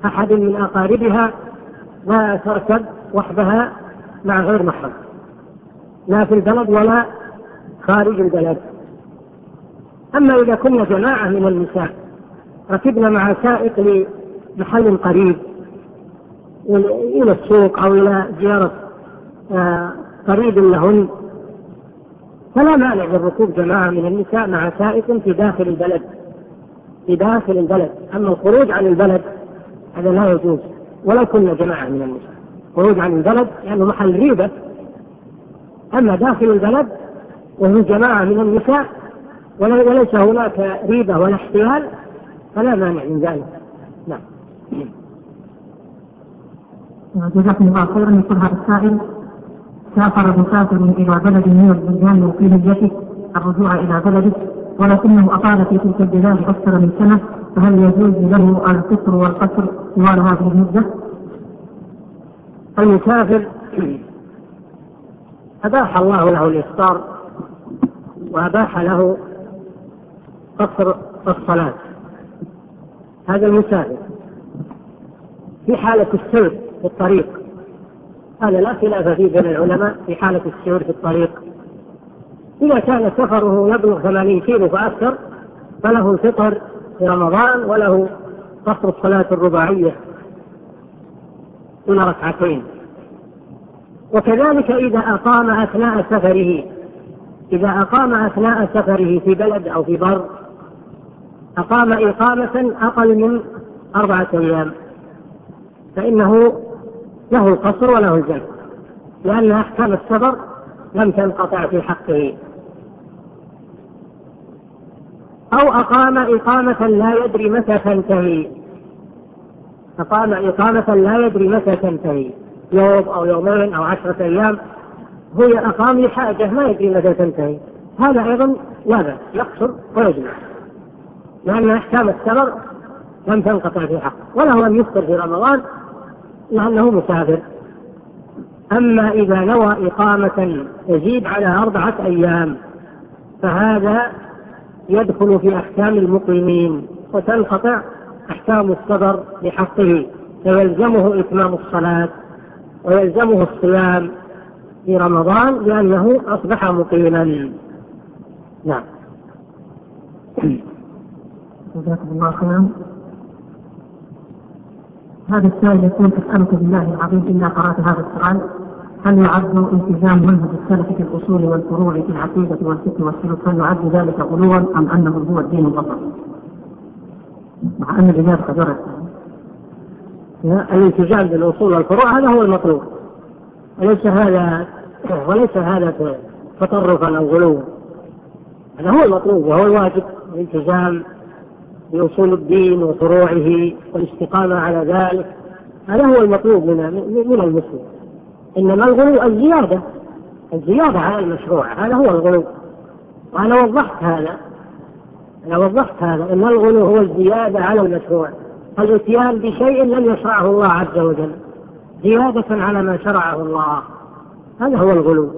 أحد من أقاربها لا تركب وحدها مع غير محرم. لا في البلد ولا خارج البلد. أما إذا كنا جماعة من النساء ركبنا مع سائق لمحل قريب إلى السوق أو إلى زيارة آه، قريب لهن. فلا مانع من ركوب جماعة من النساء مع سائق في داخل البلد. في داخل البلد. أما الخروج عن البلد هذا لا يجوز. ولو كنا جماعة من النساء. خروج عن البلد لأنه يعني محل ريبة. أما داخل البلد وهم جماعة من النساء وليس هناك ريبة ولا احتيال فلا مانع من ذلك. نعم. جزاكم الله خيرا يقول هذا السائل سافر مسافر إلى بلد من البلدان من نيته الرجوع إلى بلده ولكنه أطال في تلك البلاد أكثر من سنة فهل يجوز له الفطر والقصر طوال هذه المدة؟ المسافر أباح الله له الإفطار وأباح له قصر الصلاة هذا المسافر في حالة السلب في الطريق. هذا لا خلاف فيه بين العلماء في حالة السير في الطريق. إذا كان سفره يبلغ 80 كيلو فأكثر فله الفطر في رمضان وله قصر الصلاة الرباعية دون ركعتين. وكذلك إذا أقام أثناء سفره إذا أقام أثناء سفره في بلد أو في بر أقام إقامة أقل من أربعة أيام فإنه له القصر وله الجنة. لأن أحكام السفر لم تنقطع في حقه. أو أقام إقامة لا يدري متى تنتهي. أقام إقامة لا يدري متى تنتهي. يوم أو يومين أو عشرة أيام. هو أقام لحاجة ما يدري متى تنتهي. هذا أيضا لا بأس يقصر ويجمع لأن أحكام السفر لم تنقطع في حقه. وله أن يفطر في رمضان لأنه مسافر أما إذا نوى إقامة تزيد على أربعة أيام فهذا يدخل في أحكام المقيمين وتنقطع أحكام الصدر بحقه فيلزمه إتمام الصلاة ويلزمه الصيام في رمضان لأنه أصبح مقيما. نعم. جزاكم الله خيرا. هذا السائل يقول اسالك بالله العظيم إن قرأت هذا السؤال هل يعد التزام منهج السلف في الأصول والفروع في العقيدة والفقه والسلوك؟ هل يعد ذلك غلوا أم أنه هو الدين الوسط؟ مع أن الإجابة قد الالتزام بالأصول والفروع هذا هو المطلوب. وليس هذا وليس هذا تطرفا أو غلوا هذا هو المطلوب وهو الواجب الالتزام بأصول الدين وفروعه والاستقامة على ذلك. هذا هو المطلوب من من المسلم. إنما الغلو الزيادة الزيادة على المشروع هذا هو الغلو. وأنا وضحت هذا. أنا وضحت هذا. أن الغلو هو الزيادة على المشروع. الاتيان بشيء لم يشرعه الله عز وجل. زيادة على ما شرعه الله. هذا هو الغلو.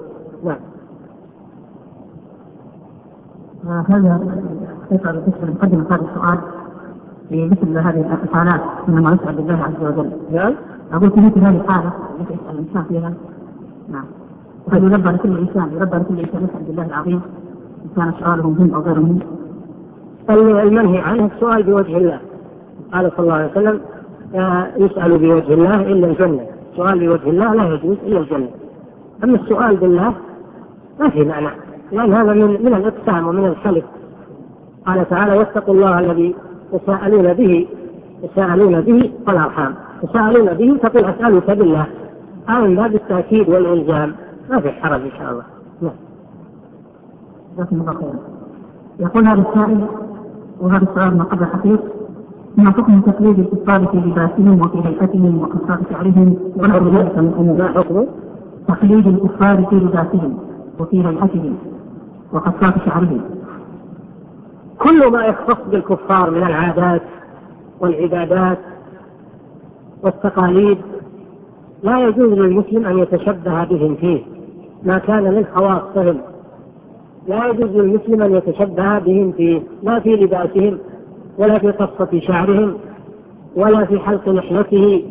نعم. يسعد الاسم المقدم هذا السؤال في مثل هذه الحالات إنما يسعد بالله عز وجل. نعم. أقول في مثل هذه الحالة التي يسعد الانسان فيها نعم. وهل يربى لكل إنسان يربى لكل إنسان يسعد بالله العظيم إن كان سؤاله مهم أو غير مهم. المنهي عنه السؤال بوجه الله. قال صلى الله عليه وسلم يسأل بوجه الله إلا الجنة السؤال بوجه الله لا يجوز إلا الجنة أما السؤال بالله ما في معنى لأن هذا من من الإقسام ومن الحلف قال تعالى واتقوا الله الذي تساءلون به تساءلون به والأرحام. تساءلون به تقول أسألك بالله. أو من باب التأكيد والإلزام. ما في حرج إن شاء الله. نعم. جزاكم الله خيرا. يقول هذا السائل وهذا السؤال ما قبل حقيقة ما حكم تقليد الكفار في لباسهم وفي هيئتهم وقصات شعرهم ما حكم؟ تقليد الكفار في لباسهم وفي هيئتهم وقصات شعرهم. كل ما يختص بالكفار من العادات والعبادات والتقاليد لا يجوز للمسلم أن يتشبه بهم فيه ما كان من خواصهم. لا يجوز للمسلم أن يتشبه بهم فيه لا في لباسهم ولا في قصة شعرهم ولا في حلق لحيته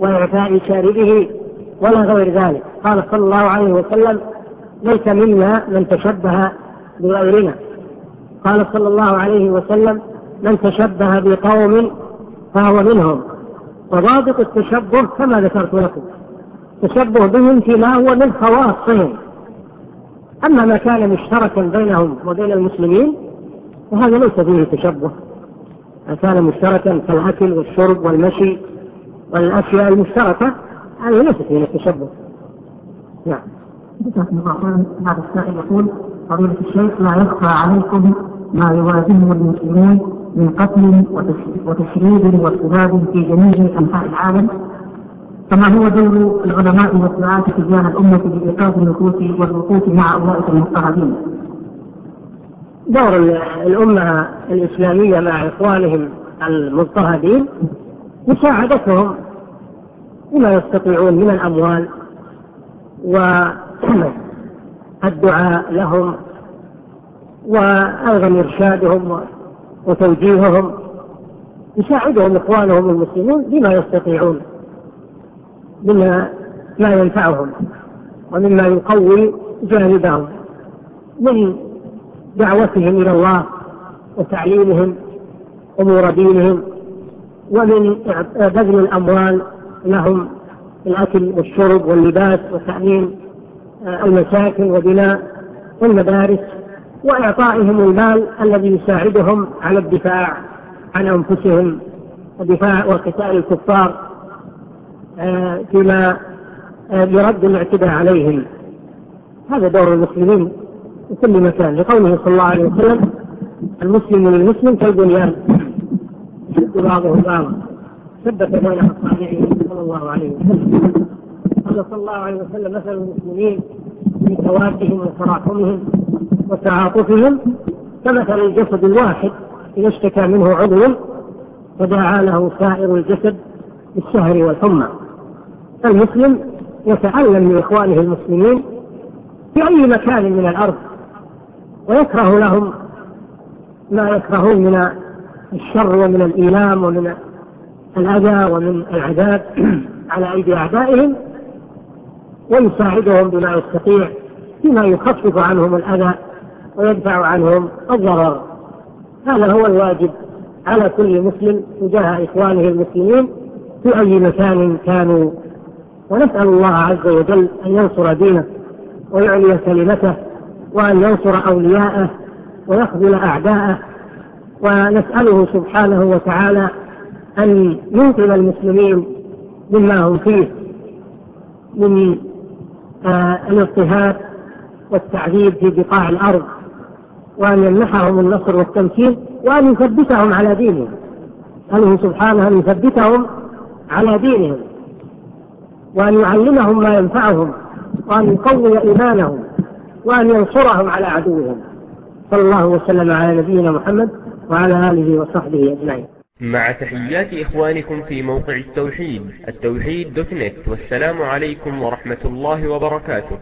وإعفاء شاربه ولا غير ذلك. قال صلى الله عليه وسلم ليس منا من تشبه بغيرنا. قال صلى الله عليه وسلم من تشبه بقوم فهو منهم. وضابط التشبه كما ذكرت لكم. تشبه بهم فيما هو من خواصهم. أما ما كان مشتركا بينهم وبين المسلمين فهذا ليس فيه تشبه. ما كان مشتركا كالأكل والشرب والمشي والأشياء المشتركة هذا ليس فيه التشبه نعم. جزاكم الله خيرا. هذا السائل يقول فضيلة الشيخ لا يخفى عليكم ما يواجهه المسلمون من قتل وتشريد وارتداد في جميع أنحاء العالم كما هو دور العلماء والدعاة تجاه الأمة بإيقاظ النفوس والوقوف مع أولئك المضطهدين. دور الأمة الإسلامية مع إخوانهم المضطهدين مساعدتهم بما يستطيعون من الأموال والدعاء لهم وأيضا إرشادهم وتوجيههم يساعدهم إخوانهم المسلمون بما يستطيعون مما لا ينفعهم ومما يقوي جانبهم من دعوتهم إلى الله وتعليمهم أمور دينهم ومن بذل الأموال لهم الأكل والشرب واللباس وتعليم المساكن وبناء المدارس وإعطائهم المال الذي يساعدهم على الدفاع عن أنفسهم ودفاع وقتال الكفار آه، فيما آه، يرد الاعتداء عليهم. هذا دور المسلمين في كل مكان. لقوله صلى الله عليه وسلم المسلم للمسلم كالبنيان. يشد بعضه بعضا ثبت بين اصابعه صلى الله عليه وسلم. قال صلى الله عليه وسلم مثل المسلمين في ثوابهم وتراحمهم وتعاطفهم كمثل الجسد الواحد إذا اشتكى منه عضو فدعا له سائر الجسد بالسهر والحمى. المسلم يتعلم من إخوانه المسلمين في أي مكان من الأرض ويكره لهم ما يكرهون من الشر ومن الإيلام ومن الأذى ومن العذاب [CLEARS THROAT] على أيدي أعدائهم ويساعدهم بما يستطيع فيما يخفف عنهم الأذى ويدفع عنهم الضرر. هذا هو الواجب على كل مسلم تجاه إخوانه المسلمين في أي مكان كانوا. ونسأل الله عز وجل أن ينصر دينه ويعلي كلمته وأن ينصر أولياءه ويخذل أعداءه. ونسأله سبحانه وتعالى أن ينقذ المسلمين مما هم فيه من آه، الاضطهاد والتعذيب في بقاع الأرض. وأن يمنحهم النصر والتمكين وأن يثبتهم على دينهم. أنه سبحانه أن يثبتهم على دينهم. وأن يعلمهم ما ينفعهم. وأن يقوي إيمانهم. وأن ينصرهم على عدوهم. صلى الله وسلم على نبينا محمد وعلى آله وصحبه أجمعين. مع تحيات إخوانكم في موقع التوحيد التوحيد دوت نت والسلام عليكم ورحمة الله وبركاته.